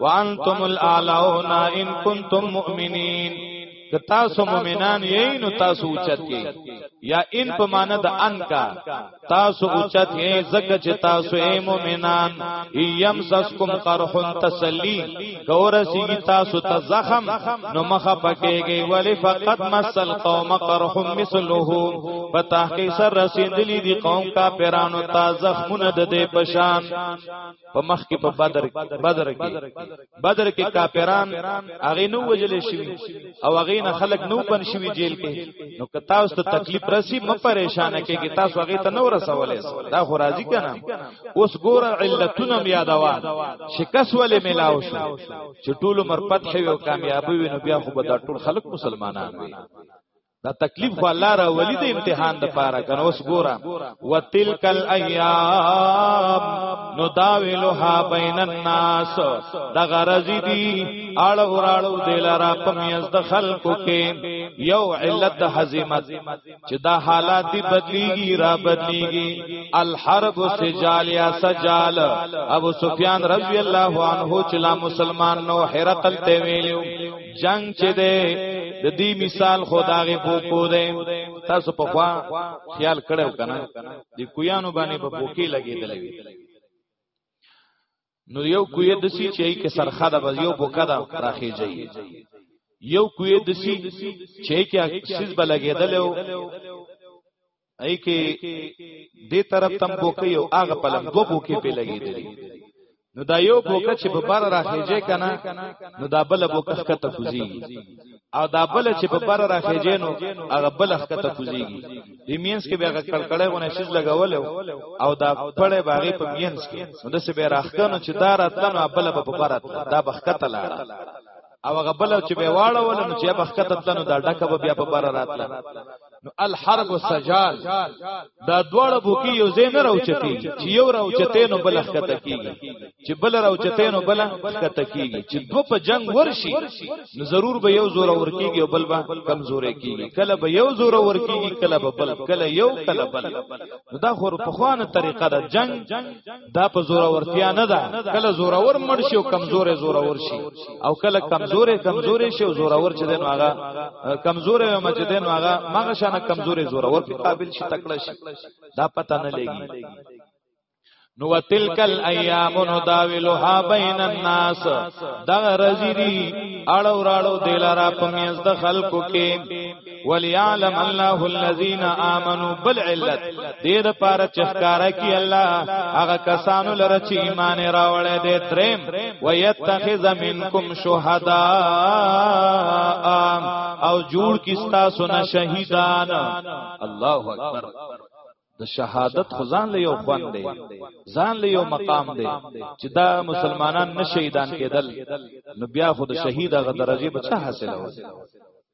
وانتم الاعلون ان کنتم مؤمنین که تاسو مؤمنان یې نو تاسو اوچت یې یا ان په معنا د ان کا تاسو اوچت یې زکه چې تاسو یې مؤمنان یم سسکم قرح تسلی کورسی تاسو ته زخم نو مخه پکېږي ولی فقط مسل قوم قرح مثله په تحقیق سر رسیدلی دی قوم کا پیرانو تا زخمونه د دې پشان په مخ کې په بدر بدر کې بدر کې کافران هغه نو وجل شي او هغه نه خلک نو پن شي جیل کې نو که تاسو ته تکلیف رسی م پریشان کېږي تاسو هغه ته نو رسولې دا خو راضی کنه اوس ګور علتونه یادوا شکس ولې ملاو شو چې ټول مرپت شوی او کامیابی وي نو بیا خو به دا ټول خلک مسلمانان وي دا تکلیف خو الله را ولی د امتحان د پاره کنه اوس ګورا وتلک الايام نو داویلها بین الناس د غرض دی اړه وراړو دلارا پمیز د خلکو کې یو علت د حزمت چې دا حالات دی بدلیږي را بدلیږي الحرب سجال یا سجال ابو سفیان رضی الله عنه چې لا مسلمان نو هرقل ته ویلو جنگ چې ده د دې مثال خدای په کو ده تاسو په خوا خیال کړو کنه د کویانو باندې په پوکی لګیدلې وي نو یو کوی د سی چې کې سرخه ده بس یو بوکا ده راخی جاي یو کوی د سی چې کې سیز بلګیدلې ای کې دې طرف تم بوکې یو هغه پلم دو بوکې په لګېدلې نو دا یو بوکه چې په بار راخېږي کنه نو دا بل بوکه ښکته کوزي او دا بل چې په بار راخېږي نو هغه بل ښکته کوزيږي د مینس کې بیا کړکړې غونه شیز لګول او دا پړې باغې په مینس کې نو د سه بیا راخکنو چې دا راتلنو بل په بار دا بخکته لاړه او هغه بل چې به واړه ول نو چې به خکته تلنو دا ډکه به بیا په بار راتله نو الحرب سجال دا دواړه بوکی یو زین راوچتی چې یو راوچته نو بل خکته کیږي چې بل راوچته نو بل خکته کیږي چې دو په جنگ ورشي نو ضرور به یو زور ور کیږي او بل به کمزورې کیږي کله به یو زور ور کیږي کله به بل کله یو کله بل دا خور په خوانه طریقه دا جنگ دا په زور ورتیا نه ده کله زور ور مړ شي او کمزورې زور ور شي او کله کمزورې کمزورې شي او زور ور چې دین هغه کمزورې او چې دین هغه مغه شانه کمزورې زور ور په قابل شي تکړه شي دا پته نه لګي نو وتلک الايام نداولها بین الناس دا رزيري اړو راړو دلارا پمیز د خلکو کې وليعلم الله الذين امنوا بالعلت دې د پاره چخکارا کی الله هغه کسانو لره چې ایمان راوړې دې تریم ويتخذ منکم شهدا او جوړ کی ستا سنا شهیدان الله اکبر د شهادت خزان له یو خوان دی ځان له یو مقام دی چې دا مسلمانان نشهیدان کېدل نو بیا خود شهید غ درجه بچا حاصله وي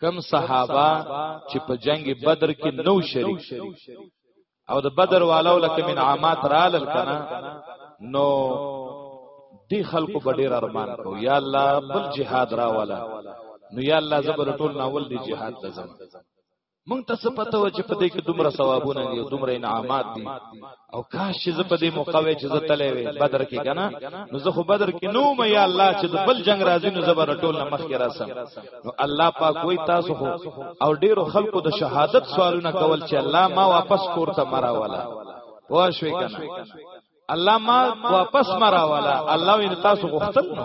کم صحابه چې په جنگ بدر کې نو شریک او د بدر والو لکه من عامات رالل کنه نو دی خلکو په ډیر ارمان کو یا الله بل جهاد را والا نو یا الله زبر ټول ناول دی جهاد ته ځم مونږ ته څه پته و چې په دې کې دومره ثوابونه دي دومره انعامات دي او کاش چې زه په دې موقع وې چې زه تلې وې بدر کې کنه نو زه خو بدر کې نو مې یا الله چې د بل جنگ راځي نو زبر ټول نه مخ کې راسم نو الله پاک وې تاسو خو او ډیرو خلکو د شهادت سوالونه کول چې الله ما واپس کور ته مرا والا واه شوې کنه الله ما واپس مرا والا الله وې تاسو غوښتل نو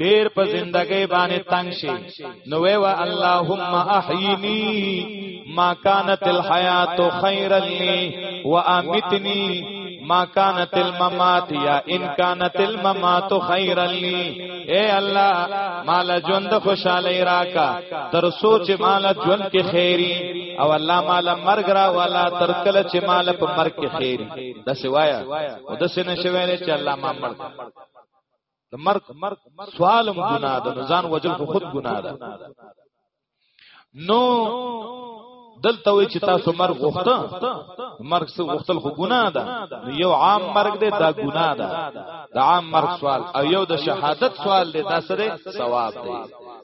ډیر په زندګۍ باندې تنگ شي نو وی وا اللهم احینی ما کانت الحیات خیرا لی وامتنی ما کانت الممات یا ان کانت الممات خیرا لی اے الله مال ژوند خوشاله راکا تر سوچ مال ژوند کې خیری او الله مال مرګ را والا تر کله چې مال په مرګ کې خیری د سوایا او د سینې شویلې چې الله ما مرګ د مرګ سوالم ګناه ده نو ځان وجل خو خود ګناه ده نو دلته وی چې تاسو مرګ غوښته مرګ څه غوښتل خو ګناه ده نو یو عام مرګ دی دا ګناه ده د عام مرګ سوال او یو د شهادت سوال دی دا سره ثواب دی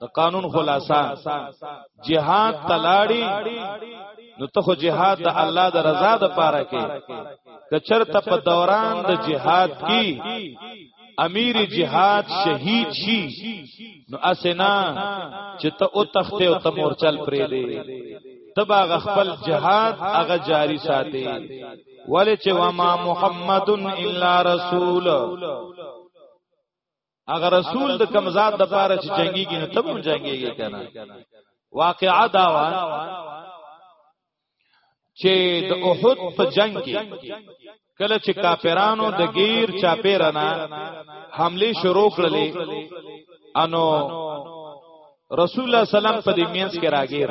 د قانون خلاصہ جهاد تلاړي نو ته خو جهاد د الله د رضا د پاره کې کچرته په دوران د جهاد کې امیر جهاد شهید شي نو اسنا چې ته او تخته او ته مورچل پرې دی تبا خپل جهاد هغه جاری ساتي ولې چې وما محمدن الا رسول هغه رسول د کم ذات د پاره چې جنگيږي نو تبم جنگيږي کنه واقعا دا و چې د احد په جنگ کې کله چې کافرانو د غیر چاپیرنا حمله شروع کړلې انو رسول الله سلام په دې مینس کې راګیر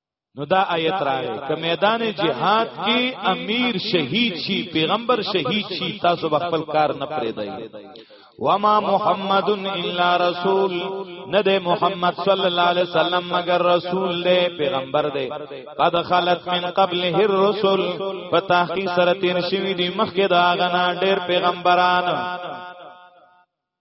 نو دا آیت راغی که میدان جهاد کې امیر شهید شي پیغمبر شهید شي تاسو خپل کار نه پرېدای وما محمد الا رسول نه ده محمد صلی الله علیه وسلم مگر رسول ده پیغمبر ده قد خلت من قبله الرسل فتحقیق سره تیر شوی دی مخکې دا غنا ډیر پیغمبران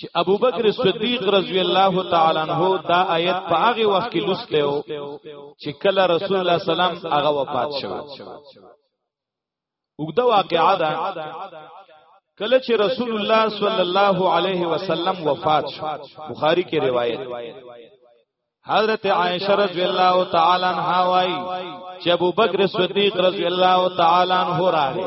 چې ابوبکر صدیق رضی الله تعالی عنہ دا آیت په هغه وخت کې لوسته و چې کله رسول الله سلام هغه وفات شو وګدا واقعا ده کله چې رسول الله صلی الله علیه وسلم وفات شو بخاری کې روایت حضرت عائشہ رضی اللہ تعالی عنہا وائی چې ابو بکر صدیق رضی اللہ تعالی عنہ راغی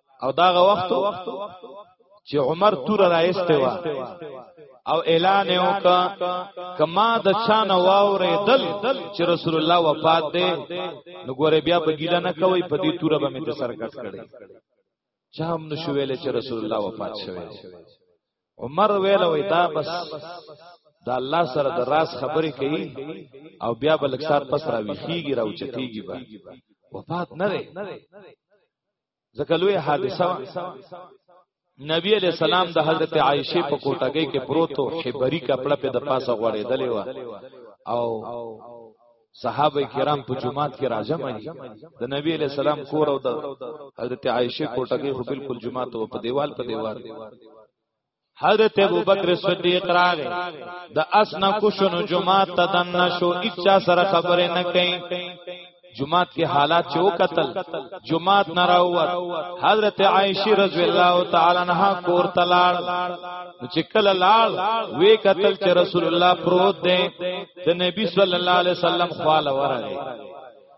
او داغه وخت چې عمر تور رايسته و او اعلان وکا کما د چان واورې دل چې رسول الله وفات دی نو ګوره بیا بګیلا نه کوي په دې تور به مې ته سرکټ کړي چا هم نو شو ویل چې رسول الله وفات شوی عمر ویل وې دا بس دا الله سره د راز خبرې کوي او بیا بلکسار پس را ویخیږي را اوچتیږي با وفات نه ځکه لوی حادثه نبی علیہ السلام د حضرت عائشه په کوټګۍ کې پروت او حبری کپڑا په د پاسه غوړېدلې و او صحابه کرام په جمعات کې راجم دي د نبی علیہ السلام کور او د حضرت عائشه کوټګۍ خو بالکل جمعات او په دیوال په دیوال حضرت ابوبکر صدیق راغی د اسنا کوشنو جمعات ته دنه شو اچا سره خبره نه کئ جمعات کې حالات چې وکتل جمعات نه راووت حضرت عائشه رضی الله تعالی عنها کور تلاړ چې کله لاړ وې قتل چې رسول الله پروت دی ته نبی صلی الله علیه وسلم خواله ورغی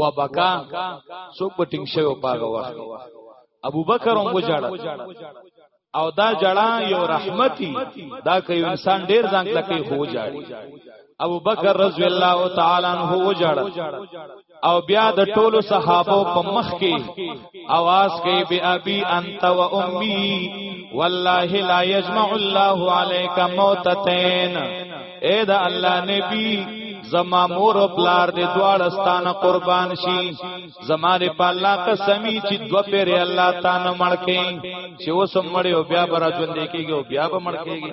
و بکا څوک به ټینګ شوی پاغه وخت ابو بکر هم وجاړه او دا جړه یو رحمتي دا که یو انسان ډیر ځان لکه خو وجاړي ابو بکر رضی الله تعالی عنہ وجاړه او بیا د ټولو صحابه په مخ کې اواز کوي بي ابي انت و امي والله لا يجمع الله عليك موتتين اے دا الله نبی زما مور او پلار دې دواړه ستانه قربان شي زما دې په الله قسمی چې دو پیر الله تعالی مړکې چې اوس مړ او بیا برا ژوند کېږي او بیا به مړ کېږي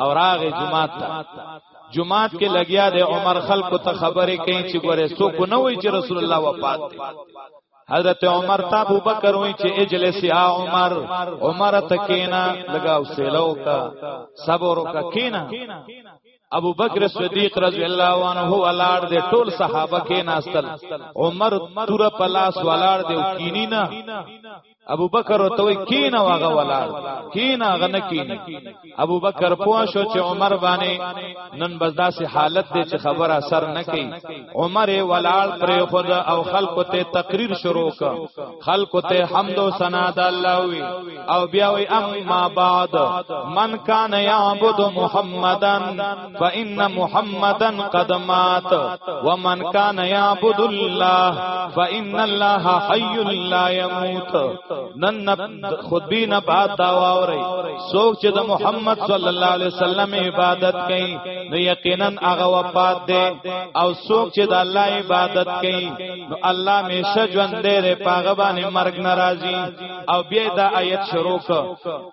او راغه جمعات ته جمعات کې لګیا دی عمر خلکو ته خبرې کوي چې ګوره څوک نه وای چې رسول الله وفات دی حضرت عمر تا ابو بکر وای چې اجلس یا عمر عمر تکینا لگاو سیلو کا صبر کا کینا ابو بکر صدیق رضی الله عنه ولاړ دې ټول صحابه کې ناستل عمر تور پلاس ولاړ دې کینینا ابو بکر ورته وی کینا واغه ولا کینا غنه کینی ابو بکر پوه شو چې عمر باندې نن بس داسې حالت دی چې خبر اثر نه کوي عمر ولاړ پر خود او خلکو ته تقریر شروع ک خلکو ته حمد و ثنا د الله وی او بیا وی اما بعد من کان یعبد محمدن فإن محمدا قد مات ومن كان يعبد الله فإن الله حي لا يموت نن خطبه نه بعد دا واوري څوک چې د محمد صلی الله علیه وسلم عبادت کوي نو یقینا هغه وفات دی او څوک چې د الله عبادت کوي نو الله همیشه ژوند دی پاغه باندې مرګ ناراضي او بیا دا آیت شروع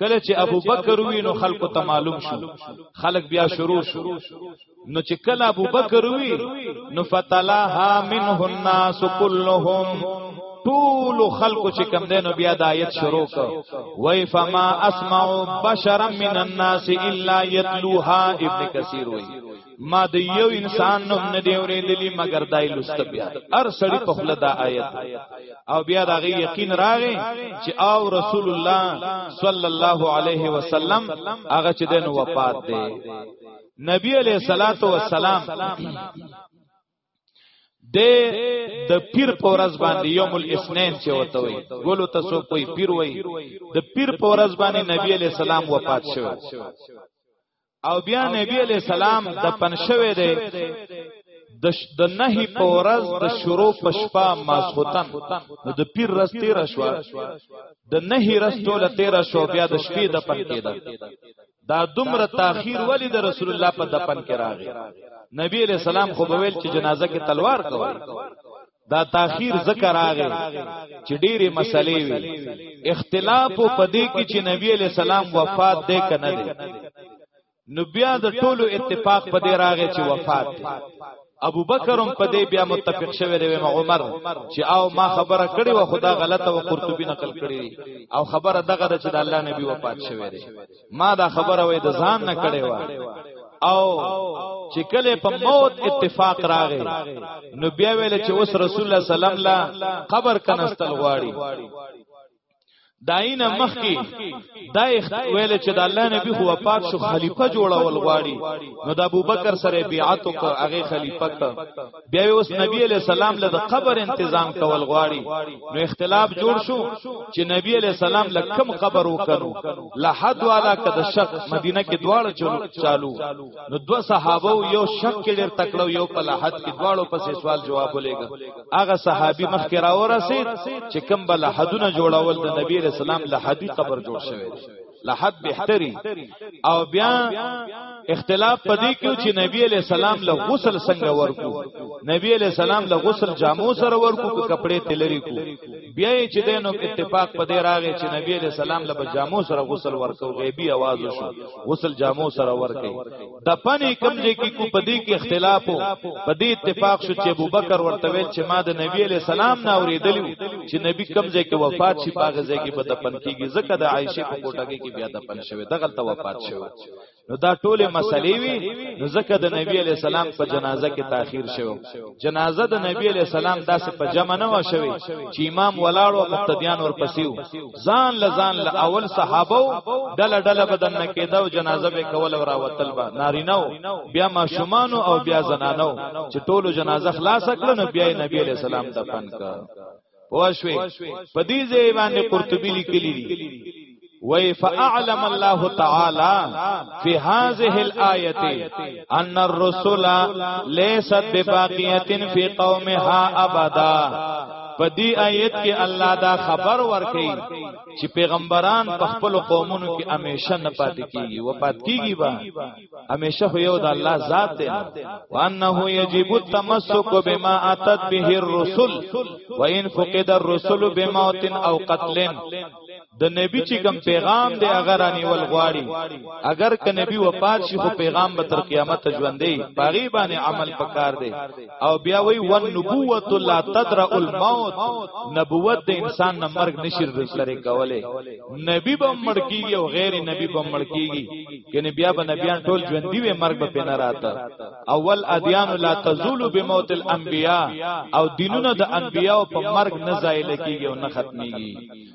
کله چې ابو بکر وی نو خلکو ته معلوم شو خلک بیا شروع شو نو چې کله ابو بکر وی نو فتلاها منه الناس كلهم ټول خلکو چې کم دینو بیا د آیت شروع کړ وای فما اسمع بشرا من الناس الا يتلوها ابن کثیر وای ما د یو انسان نوم نه دی اورېدلی مګر دای لوست بیا هر سړی په خپل دا آیت او بیا دا غي یقین راغی چې او رسول الله صلی الله علیه وسلم هغه چې دنو وفات دی نبی علیہ الصلات والسلام د د پیر په ورځ باندې یوم الاثنین چې وته وي ګولو تاسو کوئی پیر وای د پیر په ورځ باندې نبی علی السلام وفات شو او بیا نبی علی سلام د پنشوي دی د د نهي په ورځ د شروع په شپه ماسوتن نو د پیر رس 13 شو د نهي رس ټول 13 شو بیا د شپې د پن کېده دا دومره تاخير ولی د رسول الله په دپن کې راغی نبی علیہ السلام خو بویل چې جنازه کې تلوار کوي دا تاخير ذکر راغی چې ډېری مسلې وي اختلاف په دې کې چې نبی عليه السلام وفات دی کنه دی نو بیا د ټولو اتفاق په دې راغی چې وفات دی ابو بکر هم په دې بیا متفق شوی دی عمر چې او ما خبره کړې و خدا غلطه و قرطبي نقل کړې او خبره دغه چې د الله نبی وفات شوی دی ما دا خبره وې د ځان نه کړې و او چې کله په موت اتفاق راغی نو بیا ویل چې اوس رسول الله صلی الله علیه وسلم لا قبر کنستل غواړي داینه مخ کې دا ویل چې د الله نبی خو پاک شو خلیفہ جوړول غواړي نو د ابوبکر سره بیعت او هغه خلیفہ بیا اوس نبی علی السلام له قبر تنظیم کول غواړي نو اختلاف جوړ شو چې نبی علی السلام له کم قبر وکړو لحد والا کد شک مدینه کې دواړه چالو نو دو صحابه یو شک کې ډیر تکړه یو په لحد کې دواړو پسې سوال جواب ولېګا هغه صحابي مخ کې راورسید چې کم بل حدونه جوړول د نبی علی السلام لحدی قبر جوړ شوی لحد بهتري او بیا اختلاف پدې کې چې نبی علی سلام له غسل څنګه ورکو نبی علی سلام له غسل جامو سره ورکو کو کپڑے تلری کو بیا چې دینو اتفاق پدې راغی چې نبی علی سلام له جامو سره غسل ورکو غیبی आवाज وشو غسل جامو سره ورکې دفنې کمزې کې کو پدې کې اختلاف پدې اتفاق شو چې ابوبکر ورته ویل چې ما د نبی علی سلام نه اوریدلی چې نبی کمزې کې وفات شي پاغه ځای کې بدفن کیږي ځکه د عائشه په کوټه کې بیا دفن شوی دغه ته وفات شوی نو دا ټوله مسلې وی نو ځکه د نبی علی سلام په جنازه کې تاخير شوی جنازه د نبی علی سلام داسې په جمع نه و شوی چې امام ولاړو مقتدیان ورپسیو ځان لزان له اول صحابه ډل ډل بدن نه کېده او جنازه به کول او راوتل با نارینو بیا ماشومان او بیا زنانو چې ټولو جنازه خلاص کړو نو بیا نبی علیہ السلام دفن کړ پوښوي په دې ځای باندې قرطبي لیکلی دی وی فاعلم الله تعالی فی هذه الايه ان الرسل ليست بباقيه في قومها ابدا په دې آیت کې الله دا خبر ورکړي چې پیغمبران په خپل قومونو کې همیشه نه پاتې کیږي و پات کیږي با همیشه خو یو د الله ذات دی وانه یجب التمسک بما اتت به الرسل وان فقد الرسل بموت او قتل د نبی چې کوم پیغام دی هغه رانیول غواړي اگر که نبی وفات شي خو پیغام به تر قیامت ژوندې پاغي باندې عمل پکار دی او بیا وی ون نبوت لا تدرا الموت نبوت د انسان نه مرګ نشي رسره کوله نبی به مړ کیږي او غیر نبی به مړ کیږي کني بیا به نبیان ټول ژوندې وي مرګ به پنه راته اول ادیان لا تزول بموت الانبیاء او دینونه د انبیاء په مرګ نه زایل کیږي او نه ختميږي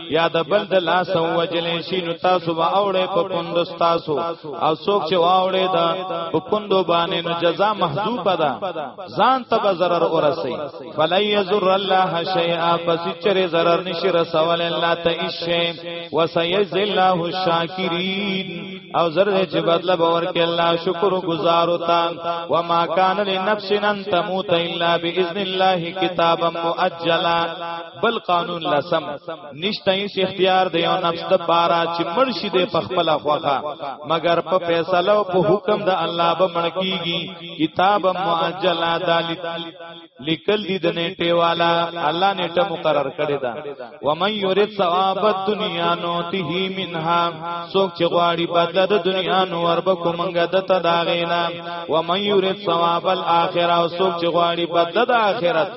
یا د بل د لاس وجلې شي نو تاسو به اوړې په پوند تاسو او څوک چې واوړې دا په پوندو باندې نو جزا محذوب ده ځان ته به zarar ورسي فلا یزر الله شیئا پس چرې zarar نشي رسول الله ته شي وسيز الله الشاکرین او زر چې بدله باور کې الله شکر گزار وتا وما کان لنفس ان تموت الا باذن الله کتابا مؤجلا بل قانون لسم نشته هیڅ اختیار دی او نفس د پارا چې مرشي دی په خپل خوخه مگر په فیصله او په حکم د الله به مړکیږي کتاب مؤجل عدالت لیکل دي د نیټه والا الله نیټه مقرر کړی دا و من یرید ثواب الدنیا نوته منها څوک چې غواړي بدله د دنیا نو وربه کومنګه د تداغینا و من یرید ثواب الاخره څوک چې غواړي بدله د اخرت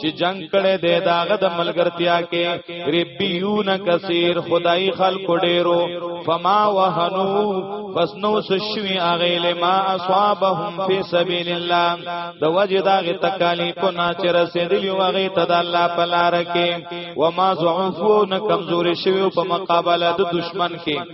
چې جنگ کړي دی داغه د ملګرتیا کې ربيون کثیر خدای خلق ډیرو فما وهنو پس نو سشوی اغیل ما اصابهم فی سبیل الله د وجه داغه تکالیف نه چې رسیدلی وغه ته د الله په لار کې و ما ضعفو نه کمزوري شوی په مقابله د دشمن کې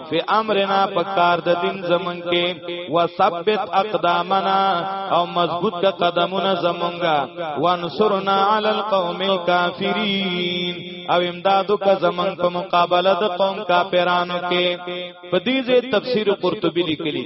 فی امرنا پکار د دین زمون کې وثبت اقدامنا او مضبوط کا قدمونه زمونږه وانصرنا علی القوم الکافرین او امدادو کا زمون په مقابله د قوم کافرانو کې په دې ځای تفسیر قرطبی لیکلی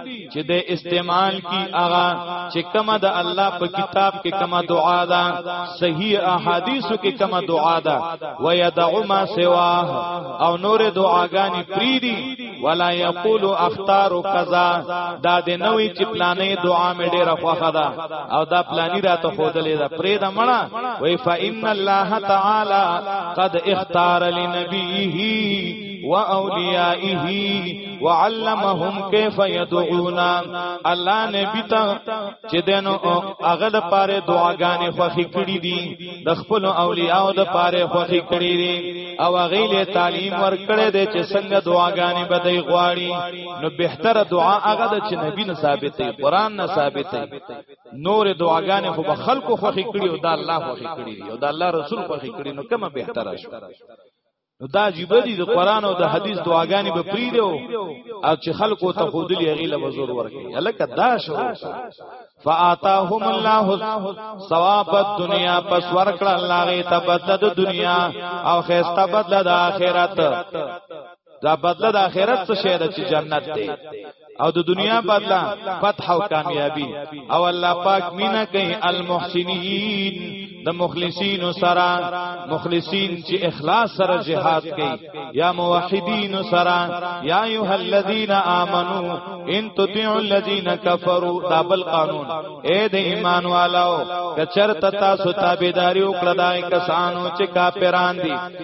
چې د استعمال کی هغه چې کما د الله په کتاب کې کما دعا ده صحیح احادیثو کې کما دعا ده و یدعو ما سوا او نور دعاګانی پریدي ولا یقول اختار قضا دا د نوې چې پلانې دعا مې ډېره خوخه ده او دا پلانی راته خودلې ده پرې دا مړه وای فإن الله تعالی قد اختار لنبیه واولیائه وعلمهم کیف یدعون الله نبی ته چې دنو هغه د پاره دعاګانې خوخي کړې دي د خپل اولیاء د پاره خوخي کړې دي او هغه له تعلیم ورکړې دي چې څنګه دعاګانې بدای غواړي نو بهتره دعا هغه د چې نبی نه ثابتې قران نه ثابتې نور دعاګانې خو به خلکو خوخي کړې او د الله خوخي کړې دي او د الله رسول خوخي کړې نو کومه بهتره شو نو دا عجیب دي د قران او د حدیث دعاګانې به پری دیو او چې خلکو ته خودلی هغه له وزور ورکړي الکه دا شو فآتاهم الله ثواب الدنيا پس ورکړه الله غي تبدد دنیا او خيسته بدل د آخرت دا بدل د آخرت څه شه د جنت دی او د دنیا بدلا فتح او کامیابی او الله پاک مینا کوي المحسنین د مخلصین سره مخلصین چې اخلاص سره جهاد کوي یا موحدین سره یا ایه الذین آمنو ان تطیعوا الذین کفروا دابل قانون اے د ایمان والو کچر تتا سو تابعداري وکړه دای کسانو چې کافران دي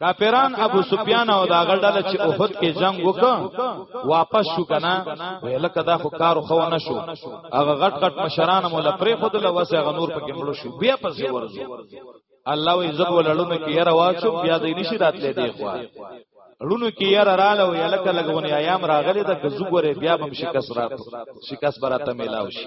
کافران ابو سفیان او دا غړډل چې احد کې جنگ وکړ واپس شو کنه ویلکه دا خو کار خو نه شو هغه غټ غټ مشران مول پرې خود له وسه غنور پکې مړ شو بیا پس ورځو الله وی زب ولړونو کې یره واچو بیا دې نشی راتلې دی خو لونو کې یار رااله وی الکه لګونی ایام راغلی د کزو ګره بیا بم شکست راتو شکست براته میلاو شي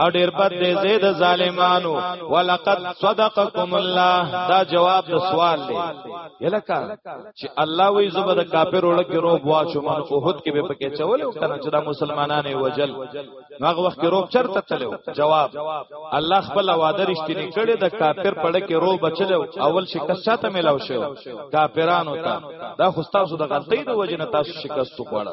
او ډیر بد دی زید ظالمانو ولقد صدقکم الله دا جواب د سوال دی یلکه چې الله وی زبر د کافر ولګ روب واچو مان اوحد کې به پکې چول او کنه چې دا مسلمانانه وجل هغه وخت کې روب چرته تلو جواب الله خپل وعده رښتینی کړي د کافر پړه کې روب بچلو اول شکست چاته ملاو شو کافرانو ته دا خو تاسو د غلطۍ د وجنه تاسو شکست وکړه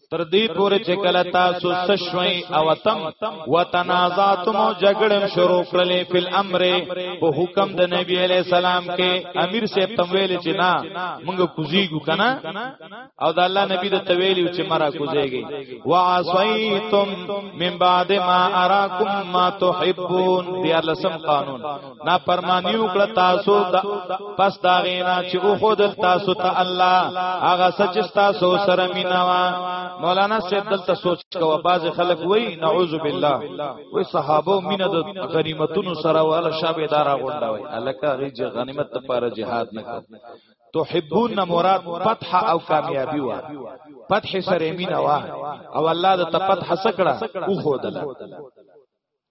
تر دې پورې چې کله تاسو سشوي او تم وتنازعتم جګړم شروع کړلې فل امر په حکم د نبی علی سلام کې امیر صاحب تم ویل چې نه موږ کوزیګو کنه او د الله نبی د تویل چې مرا کوزیږي وعصیتم من بعد ما اراکم ما تحبون دی الله سم قانون نا پرمانی وکړه تاسو دا پس دا غینا چې او خود تاسو ته الله هغه سچ تاسو سره مینوا مولانا سید دلته سوچ کوه باز خلک وای نعوذ بالله وای صحابه مینه د غنیمتونو سره والا شابه دارا غونډه وای الکه غیج غنیمت لپاره jihad نه کو تحبون مراد فتح او کامیابی وا فتح سره مینوا او الله د تپت حسکړه او خودله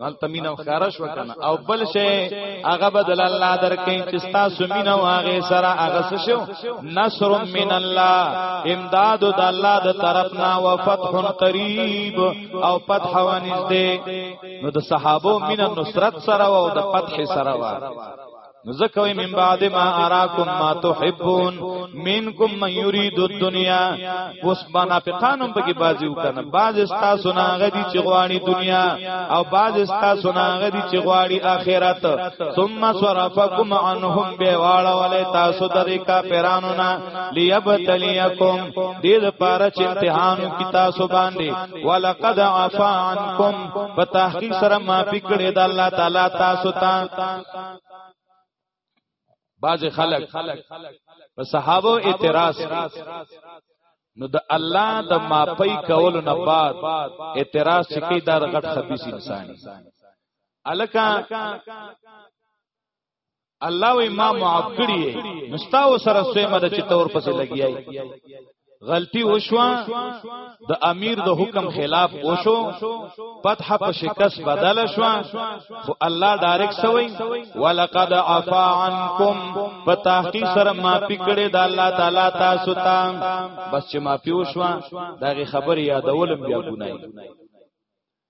نن تمین او خارش وکنه او بل شی هغه بدل الله درکې چې تاسو مين او هغه سره هغه شو نصر من الله امداد د الله د طرفنا او فتح قریب او فتح ونږدې نو د صحابه مين نصرت سره او د فتح سره وا نو زکوی من بعد ما اراکم ما تحبون منکم من یرید الدنیا اوس منافقانم بګی بازی وکنه باز استا سنا غدی چې غواړي دنیا او باز استا سنا غدی چې غواړي اخرت ثم صرفکم عنهم بیواړه ولی تاسو درې کا پیرانو نا لیبتلیکم دې لپاره چې امتحان کی تاسو باندې ولقد عفا عنکم په تحقیق سره معافی کړې د الله تعالی تاسو ته باز خلق په صحابه اعتراض نو د الله د ماپی کولو نه بعد اعتراض چې کی دا غټ خبيث انسان الکا الله و امام معاف کړی نستا و سره سوی مده چې تور پسې لګیای غلطی وشوا د امیر د حکم خلاف وشو فتح په شکست بدل شو خو الله ډایرک سوی ولقد عفا عنکم په تحقیق سره ما پکړه د الله تعالی تاسو ته بس چې ما پیوشوا دغه خبر یادولم بیا ګنای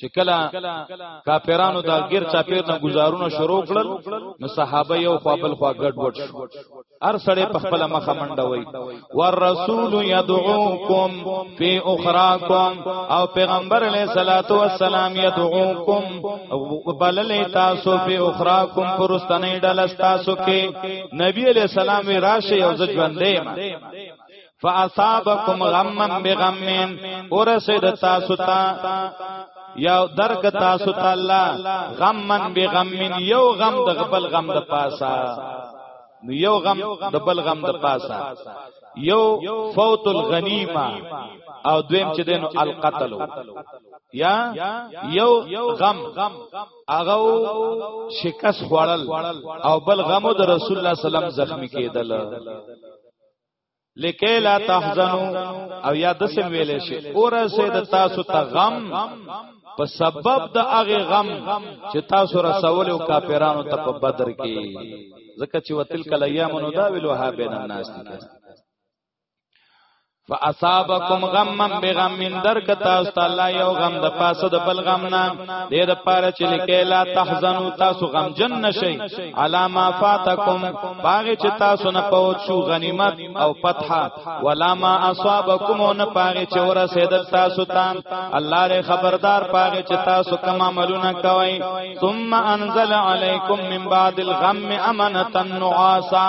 چې کله کاپیرانو دا غیر چاپیر نه گزارونه شروع کړل نو صحابه یو خپل خوا ګډ وډ شو هر سړی په خپل مخه منډه وای ور رسول یدعوکم فی اخراکم او پیغمبر علیہ الصلات والسلام یدعوکم بلل تاسو فی اخراکم پرستنی ډل تاسو کې نبی علیہ السلام راشي او ځوندې ما فاصابکم غمم بغمین ورسید تاسو ته یا درک تاسو ته الله غمن بغمین یو غم د غبل غم د پاسا نو یو غم د بل غم د پاسا یو فوت الغنیمه او دویم چې دینو القتل یا یو غم هغه شکست خوړل او بل غمو د رسول الله سلام زخمی کېدل لکه لا تحزنو او یا د سم ویلې شي اور سه د تاسو ته غم په سبب د هغه غم چې تاسو رسول او کافرانو ته په بدر کې ځکه چې وتل کله یامنو دا ویلو ها بین الناس دي فاصابکم غما بغم من درک تاسو تعالی یو غم د پاسه د بل غم نه د پاره چې لیکه لا تحزنوا تاسو غم جن نشئ علاما فاتکم باغ چې تاسو نه پوت شو غنیمت او فتح ولاما اصابکم نه پاره چې ور سید تاسو تام الله ر خبردار پاره چې تاسو کوم عملونه کوي ثم انزل علیکم من بعد الغم امنه النعاسا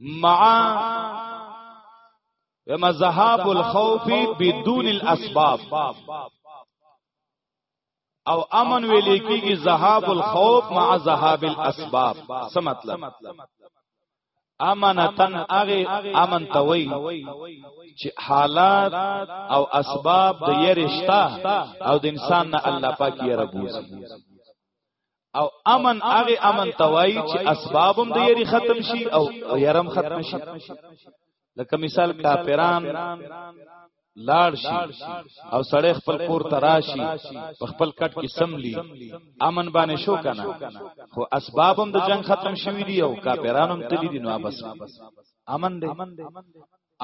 مع وما ذهاب الخوف بدون الاسباب او امن ویلې کیږي ذهاب الخوف مع ذهاب الاسباب څه مطلب امانتن هغه امن توي چې حالات او اسباب د یې رښتا او د انسان نه الله پاک یې ربوزي او امن هغه امن توای چې اسبابم د یری ختم شي او یرم ختم شي لکه مثال کافران لاړ شي او سړی خپل کور ته راشي په خپل کټ کې سملی امن باندې شو کنه خو اسبابم د جنگ ختم شوی دی او کافرانم تلی دی نو بس امن دی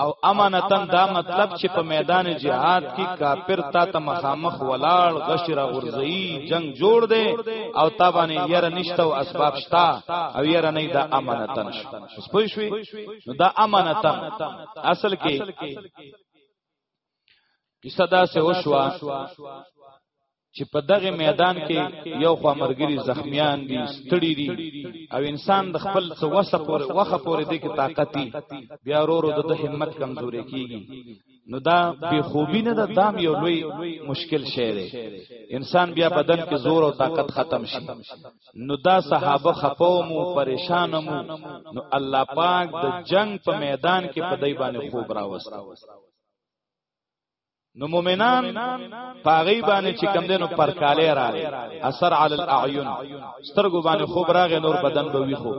او امانتن دا مطلب چې په میدان جهاد کې کافر تا ته مخامخ ولاړ غشره غرزئی جنگ جوړ دی او تا باندې ير نشته او اسباب شتا او ير نه دا امانتن شو اوس پوه شوي نو دا امانتن اصل کې کیسه دا سه وشوا چې په دغه میدان کې یو خو مرګري زخمیان دي ستړي دي او انسان د خپل څه وسه پورې وخه پورې دي کې طاقت دي بیا ورو د همت کمزوري کیږي نو دا بی خوبی نه ده دام یو لوی مشکل شی دی انسان بیا بدن کې زور او طاقت ختم شي نو دا صحابه خپو مو پریشان مو نو الله پاک د جنگ په میدان کې په دای باندې خوب راوست نو مومنان پاغي باندې چې کم دینو پر کاله راغی اثر علی الاعین سترګو باندې خوب راغی نور بدن به وی خو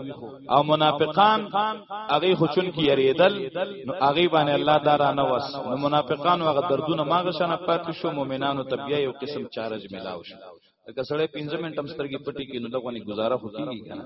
او منافقان هغه خچون کی یریدل نو هغه باندې الله دارا نه وس نو منافقان هغه دردونه ماغه شنه پاتې شو مومنانو تبیا یو قسم چارج ملاو شو که سړی 15 منټم سترګې پټي کینو دغه نه گزاره هوتی کنه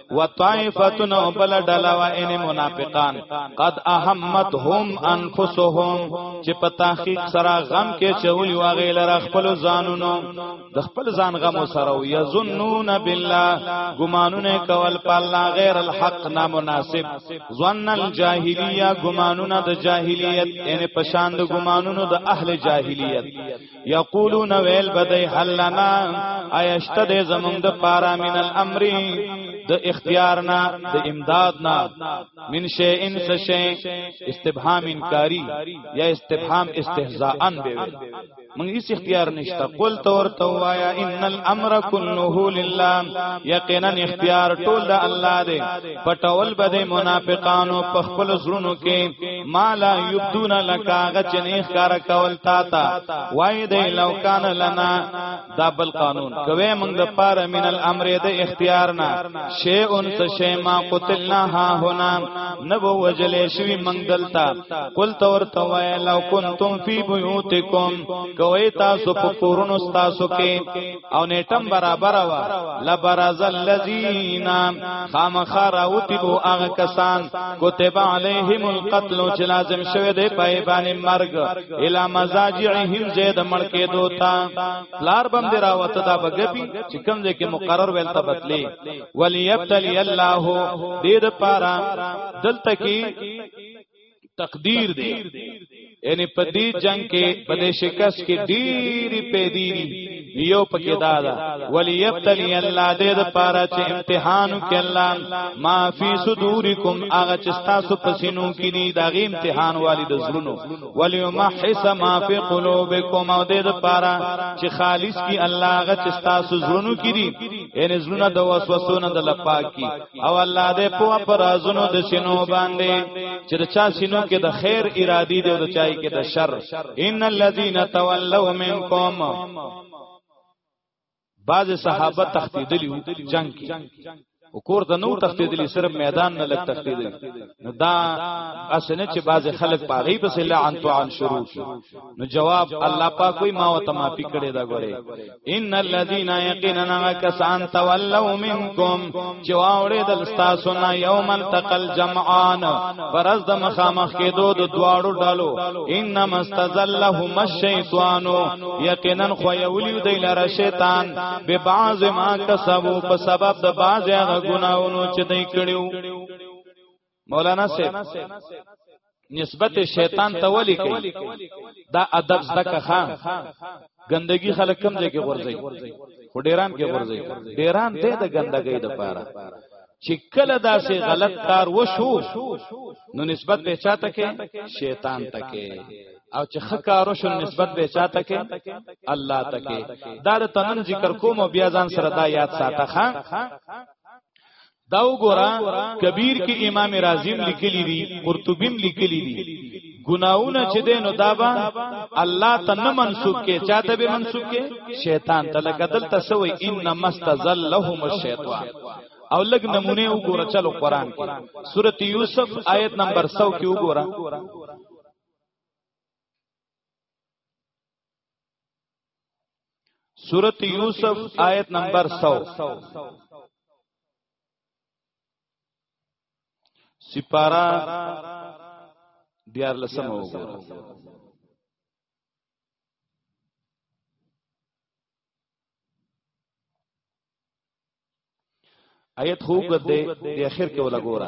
وطائفتن او بل ډلا و ان منافقان قد اهمتهم انفسهم چې په تحقیق سره غم کې چولی و غیلر خپل ځانونو د خپل ځان غم سره و یظنون بالله ګمانونه کول په الله غیر الحق نامناسب ظن الجاهلیه ګمانونه د جاهلیت ان پشان د ګمانونو د اهل جاهلیت یقولون ویل بدای حلنا ایشت د زمون د پارا من الامر د اختیار نه د امداد نه من شی ان شی استبهام انکاری یا استبهام استهزاءا به من هیڅ اختیار نشته قل تور تو وایا ان الامر كله لله یقینا اختیار ټول د الله دی پټول بده منافقانو په خپل زړونو کې ما لا یبدون لک هغه چې نه ښکار کول تا تا وای دی لو کان لنا دا بل قانون کوي موږ د پاره من الامر د اختیار نه شی ان څه شی ما قتلنا ها هنا نو وجلې شوی موږ دلتا قل تور تو وای لو کنتم فی بیوتکم کوي تاسو په کورونو تاسو کې او نیټم برابر وا لبرز الذین خامخر او تبو هغه کسان کتب علیهم القتل چې لازم شوه دی په باندې مرګ الا مزاجعهم زید مړکې دوتا لار بم دی راوته دا بغبی چې کوم ځای کې مقرر ویل ته بدلی ولیبتلی الله دې د پاره دلته کې تقدیر دی یعنی په دې جنگ کې په دې شکست کې ډېری پیدې دي یو پکې دا ده ولی یبتلی الله دې د پاره چې امتحان کې الله ما فی صدورکم هغه چې تاسو پسینو کې دي دا غي امتحان والی د زړونو ولی محس ما فی قلوبکم او دې د پاره چې خالص کی الله هغه چې تاسو زړونو کې دي یعنی زړونه د وسوسو نه د لپاک کی او الله دې په پرازونو د سينو باندې چې د چا سينو کې د خیر ارادي دی او د چای کې د شر ان الذين تولوا منكم بعض صحابه تختیدلی جنگ کې وکور د نو تختیدلی صرف میدان نه لګ تختیدلی نو دا اسنه چې بعض خلک پاغي پس لعن تو عن شروع کی نو جواب الله پاک کوئی ما وته معافي کړي دا غره ان الذين يقيننا كسان تولوا منكم چې واورې دل تاسو نه يوم التقل جمعان فرز د مخامخ کې دو د دواړو ډالو انما استزلهم الشيطان یقینا خو یولیو دی لره شیطان به بعض ما کسبو په سبب د بعض هغه ګناونو چې دی کړیو مولانا صاحب نسبت شیطان ته ولی کوي دا ادب زکه خان ګندګي خلک کم ځای کې ورځي خو ډیران کې ورځي ډیران ته د ګندګۍ د پاره چې کله داسې غلط کار وشو نو نسبت به چاته کې شیطان ته کې او چې خکارو شو نسبت به چاته کې الله ته کې دا د تنن ذکر کوم او بیا ځان سره دا یاد ساته خان دا وګوره کبیر کې امام رازیم لیکلی دی قرطبیم لیکلی دی ګناونه چې دین نو دابا الله ته نه منسوب کې چاته به منسوب کې شیطان ته لکه دلته سوې ان مستزلهم الشیطان او لګ نمونه وګوره چلو قران کې سورته یوسف آیت نمبر 100 کې وګوره سورت یوسف آیت نمبر 100 سپارا دیار لسم وګورئ آیت خوب گد دے دے اخر کے ولا گورا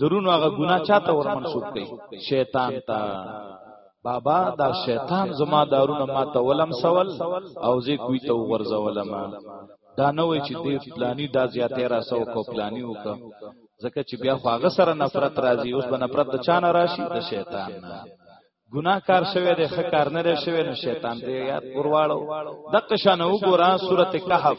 درونو هغه ګناه چاته ور منسوب کړي شیطان ته بابا دا شیطان زما دارونه ما ته ولم سوال او زه کوی ته ورزولم دا نه وای چې دې پلانی دا زیاتې را سو کو پلانی وک ځکه چې بیا خو هغه سره نفرت راځي اوس به نفرت د چانه راشي د شیطان نه ګناکار شوه د خکار نه لري شوه نو شیطان دې یاد ورواړو دغه شان وګوره سورته کهف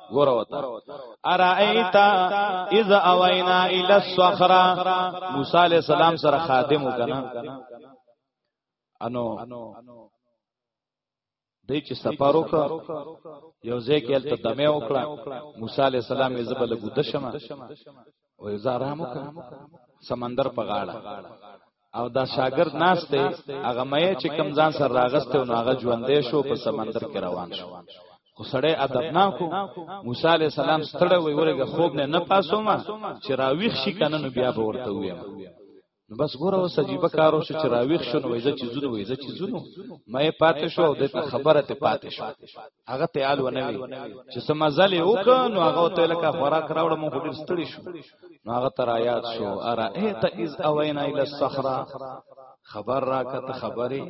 ګور وتا ارایت اذا اوینا الی الصخره موسی علی السلام سره خادم وکنا انو دای چې سفر وکړ یو ځای کې تل دمه وکړه موسی علی السلام یې زبل ګدشمه او زارامو کا سمندر په غاړه او دا شاګرد ناشته هغه مې چې کم ځان سره راغسته او هغه ژوندې شو په سمندر کې روان شو خو سړی ادبناکو موسی علی السلام ستړی وی ورګه خوب نه نه پاسو ما چې راویخ شي کنه نو بیا به ورته ویم نو بس ګوره اوس عجیب کار وشو چې راویښ شو نو وایزه چې زونه وایزه چې زونه مې پاتې شو او د خبره ته پاتې شو هغه ته حال ونه وی چې سمزل یو ک نو هغه ته لکه خوراک راوړ مو ډیر ستړي شو نو هغه تر آیات شو ارا ایت از اوینا الی الصحرا خبر را کته خبره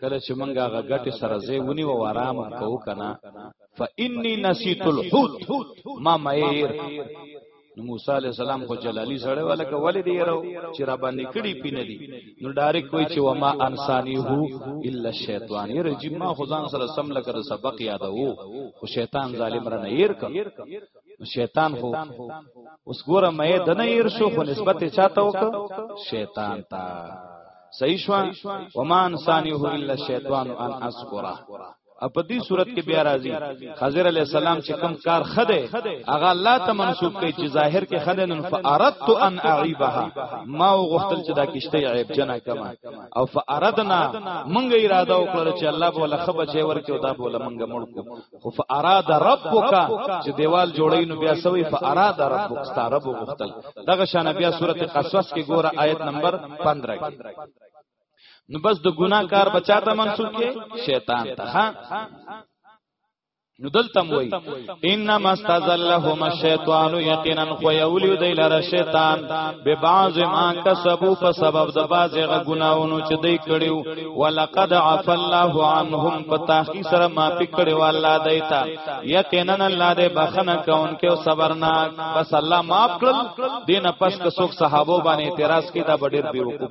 کله چې مونږه هغه غټه سره زی ونی و آرام کو کنه فإني نسيت الحوت ما مېر نو موسی علی السلام خو جلالی سره ولکه ولې دی راو چې را باندې کړي پینې دي نو ډایرک کوئی چې وما انسانی هو الا الشیطان یې رجیم ما خو ځان سره سم لکه سبق یاد وو خو شیطان ظالم را نه ير ک شیطان خو اوس ګوره مې د نه ير شو خو نسبت چاته وک شیطان تا صحیح شو وما انسانی هو الا الشیطان ان اذکره په دې صورت کې بیا راځي خضر علی السلام چې کم کار خده هغه الله ته منسوب کوي چې ظاهر کې خده نن فاردت ان اعيبها ما غوښتل چې دا کشته عیب جنا کما او فاردنا مونږ اراده وکړه چې الله بوله خبر چې ورکه دا بوله مونږ مړ کو خو فاراد ربک چې دیوال جوړی نو بیا سوی فاراد ربک ستاره غوښتل دغه شان بیا سورته قصص کې ګوره آیت نمبر 15 کې نو بس د ګناه کار بچا ته منسوب کې شیطان ته ها نو دلتم وای انما استذلهم الشیطان یقینا خو یولی دی لره شیطان به بعض ما کسبو په سبب د بعض غناونو چې دی کړیو ولقد عف الله عنهم پتاخی سره ما پکړیو الله دیتا یقینا الله دې بخنه کون کې او صبرناک بس الله معاف کړل دینه پس که څوک صحابه باندې اعتراض کیدا بډیر بیوقوف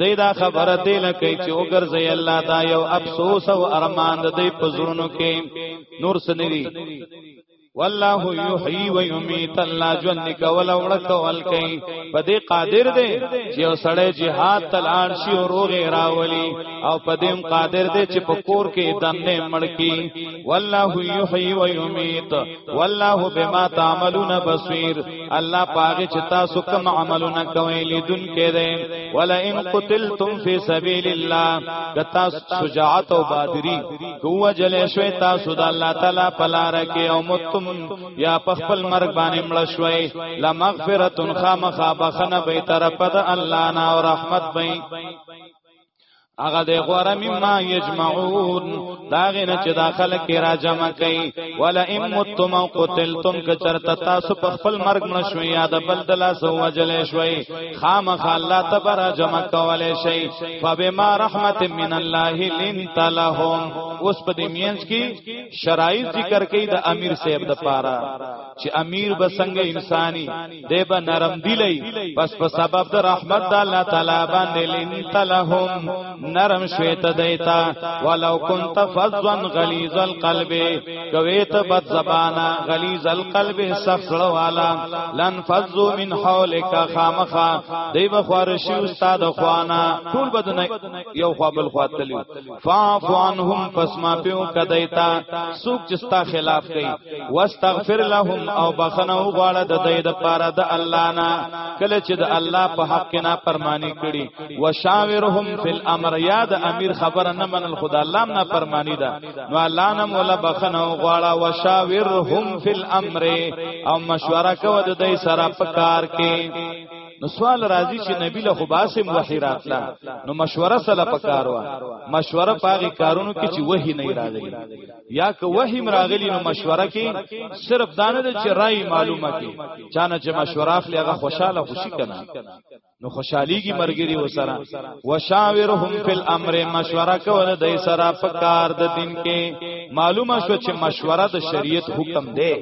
دای دا خبره دی لکه چې وګرځي الله دا یو افسوس او ارمان د دې پزړونو کې نور سنوي والله یحیی و یمیت الله جن کول وړ کول کوي په دې قادر دی چې سړی jihad تلان شي او روغ راولي او په دې قادر دی چې په کور کې دمه مړکی والله یحیی و یمیت والله بما تعملون بصير الله پاغه چې تاسو کوم عملونه کوئ لیدون کې ده ولا ان قتلتم في سبيل الله که تاسو شجاعت او بادری کوه جلې شوي تاسو د الله تعالی په لار کې او متم یا په خپل مرګ باندې مړ شوي لمغفرتن خامخا بخنه به طرف د الله نه او رحمت به هغه د غوړه مما یجمعون دا غنه چې دا خلک را جمع کوي ولا ام متم او قتلتم که چرته تاسو په خپل مرګ مړ شوي یا د بل دلا سو وجل شوي خامخ الله تبر جمع کولای شي فبما رحمت من الله لنت لهم اوس په دې مینځ کې شرایط ذکر کوي د امیر صاحب د پاره چې امیر بسنګ انساني دی به نرم دلی پس په سبب د رحمت د الله تعالی باندې لنت لهم نرم شویت دیتا ولو كنت فظا غلیظ القلب کوي ته بد زبانا غلیظ القلب سخت زړه والا لن فظو من حولک خامخا دی به خارشی استاد خوانا ټول بدن یو خپل خواته فاعف عنهم پس ما پیو کدیتا سوک چستا خلاف کئ واستغفر لهم او بخنو غواړه د دې د پاره د الله نه کله چې د الله په حق نه پرمانی کړي وشاورهم فی الامر یاد امیر خبر نه منل خدا الله نه پرمانی ده نو الله نه مولا بخنو غواړه وشاورهم فی الامر او مشوره کوي د دې سره په کار کې نو سوال راځي چې نبی له خو باسم وحی راتله نو مشوره سره پکار و مشوره پاغي کارونو کې چې وحی نه راغلی یا که وحی مراغلی نو مشوره کې صرف دانه د چې رائے معلومه کې چانه چې مشوره اخلي هغه خوشاله خوشي کنه نو خوشحالیږي مرګري وسره وشاورهم فی الامر مشوره کول د سره په کار د دین کې معلومه شو چې مشوره د شریعت حکم دی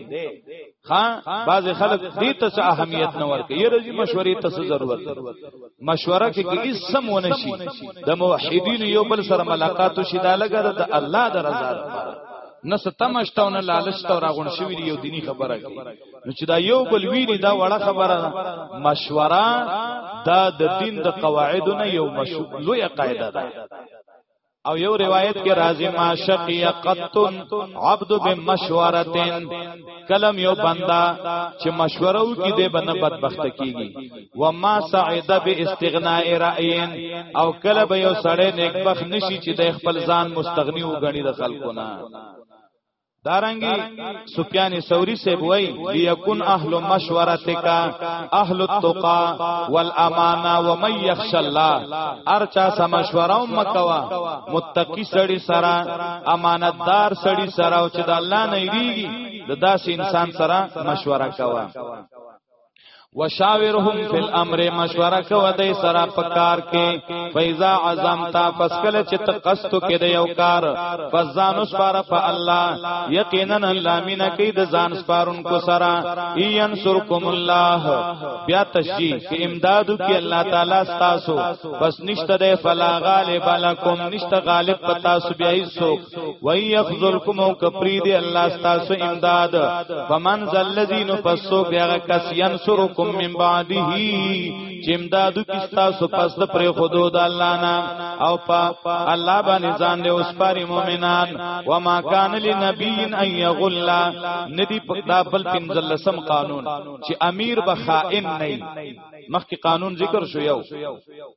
ها بعض خلک دې ته څه اهمیت نه ورکړي یره دې مشورې ته څه ضرورت مشوره کې کې اسم ونشي د موحدین یو بل سره ملاقات شي دا لګر د الله د رضا لپاره نه ستمشتاو نه لالشتاو راغون شوی دی یو دینی خبره کوي نو چې دا یو بل ویری دا وړه خبره ده مشوره دا د دین د قواعدو نه یو مشو لوی قاعده ده او یو روایت کې راځي ما شقیا قطن عبد بمشورتن کلم یو بندا چې مشوره وکي د بن بدبخت کیږي و ما سعید باستغناء رأین او کله به یو سړی نیکبخ نشي چې د خپل ځان مستغنی وګڼي د خلکو نه دارنګي سفیان ثوری سے بوئی لیکن اهل مشورتک اهل التقا والامانه ومن یخش الله ارچا سم مشوره مکوا متقی سړی سره امانتدار سړی سره او چې د الله نه یریږي د داس انسان سره مشوره کوا وشاورهم فی الامر مشوره کو دای سره پکار کې فیزا عزم تا پس کله چې تقصد کې دی یو کار فزان اسپار په الله یقینا الله مینا کې د ځان سپارون کو سره این سرکم الله بیا تشجیع کې امدادو کې الله تعالی تاسو پس نشته د فلا غالب لکم نشته غالب پتا سو بیا هیڅ وای یخذلکم او کپری دی الله تاسو امداد فمن ذلذین پسو بیا کس ینصرکم من بعده چې امدادو کی تاسو پس د پر خودو د الله نه او په الله باندې ځان له اوس پر مؤمنان و ما کان لنبی ان یغل ندی په دابل پنځلسم قانون چې امیر به خائن نه مخکې قانون ذکر شو یو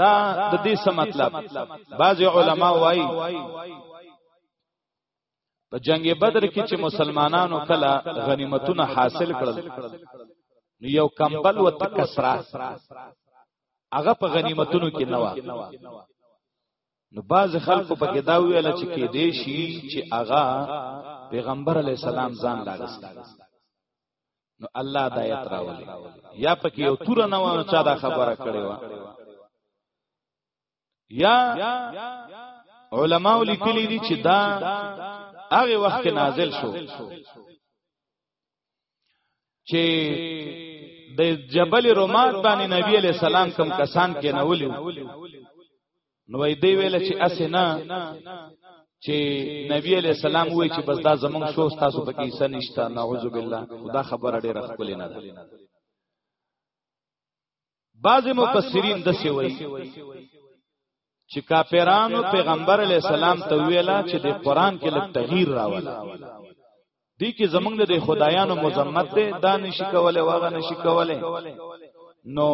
دا د دې څه مطلب بعض علما وایي په جنگ بدر کې چې مسلمانانو کله غنیمتونه حاصل کړل نو یو کمبل و تکسرا هغه په غنیمتونو کې نه و نو باز خلکو په کې دا ویل چې کې دې شي چې هغه پیغمبر علی السلام ځان لاغست نو الله دا یې تراولې یا پکې یو تور نه وانه چا دا خبره کړې و یا علماء لیکلي دي چې دا هغه وخت کې نازل شو چې د جبل رومات باندې نبی علی سلام کم کسان کې نولیو نو وای دی ویل چې اسنه چې نبی علی السلام وای چې بس دا زمونږ شو تاسو پکې حصہ نشته نعوذ بالله دا خبره ډیره خپل نه ده بعض مفسرین د سی وای چې کافرانو پیغمبر علی السلام ته ویلا چې د قران کې لږ تغییر راولا دی کې زمونږ د خدایانو مزمت ده دا نشي کوله واغه نشي کوله نو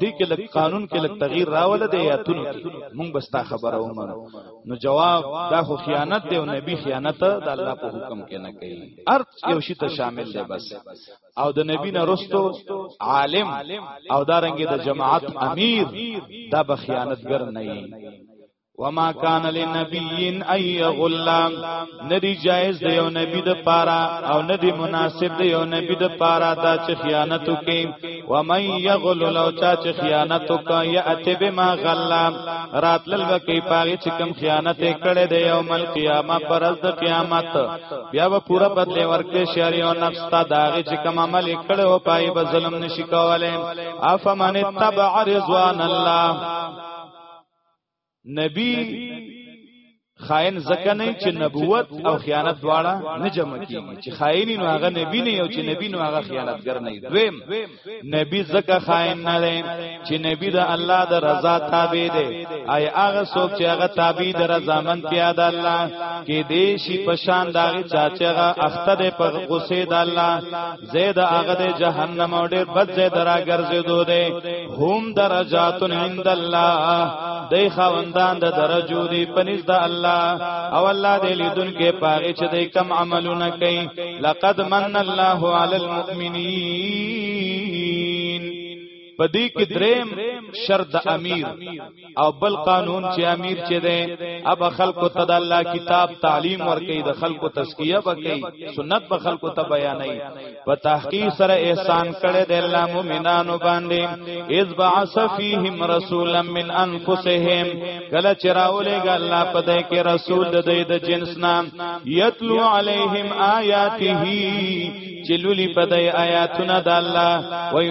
دی کې لک قانون کې لک تغییر راول دی یا تون کې مونږ بس تا خبره ومنو نو جواب دا خو خیانت دی او نبی خیانت د الله په حکم کې نه کوي ارت یو شی ته شامل دی بس او د نبی نه رستو عالم او دارنګ د جماعت امیر دا به خیانتګر نه وما کان لنبی ان یغل ندی جایز دی یو نبی د پارا او ندی مناسب دی یو نبی د پارا دا چې خیانت وکي و من یغل لو چا چې خیانت وکي یاتی بما غلا راتل وکي پاغي چې کم خیانت کړي دی یوم القیامه پرز د قیامت بیا به پورا بدلی ورکړي شری او نفس تا داغه چې کم عمل کړي او پای به ظلم نشي کوله افمن تبع رضوان الله نبی خائن زکه نه چې نبوت او خیانت دواړه نه جمع کیږي چې خائن نو هغه نبی نه او چې نبی نو هغه خیانتګر نه دویم نبی زکه خائن نه لې چې نبی د الله د رضا تابع دی آی هغه څوک چې هغه تابع د رضا من تیا د الله کې دیشي پشان داغه چاچغه اخته په غصه د الله زید هغه د جهنم او ډیر بد ځای درا ګرځیدو دی هم درجات عند الله دی خوندان د درجو دی پنځ د الله او الله دې لیدون کې پاره چې دی کم عملونه کوي لقد من الله علی المؤمنین په دې کې دریم شرط امیر او بل قانون چې امیر چې ده اب خلق ته د الله کتاب تعلیم ورکړي د خلق تزکیه وکړي سنت په خلق ته بیانې په تحقیق سره احسان کړي د الله مؤمنانو باندې اذ بعث فیهم رسولا من انفسهم کله چې راولېګ الله په دې کې رسول د دې د جنس نام یتلو علیهم آیاته چې لولي په دې آیاتونه د الله وي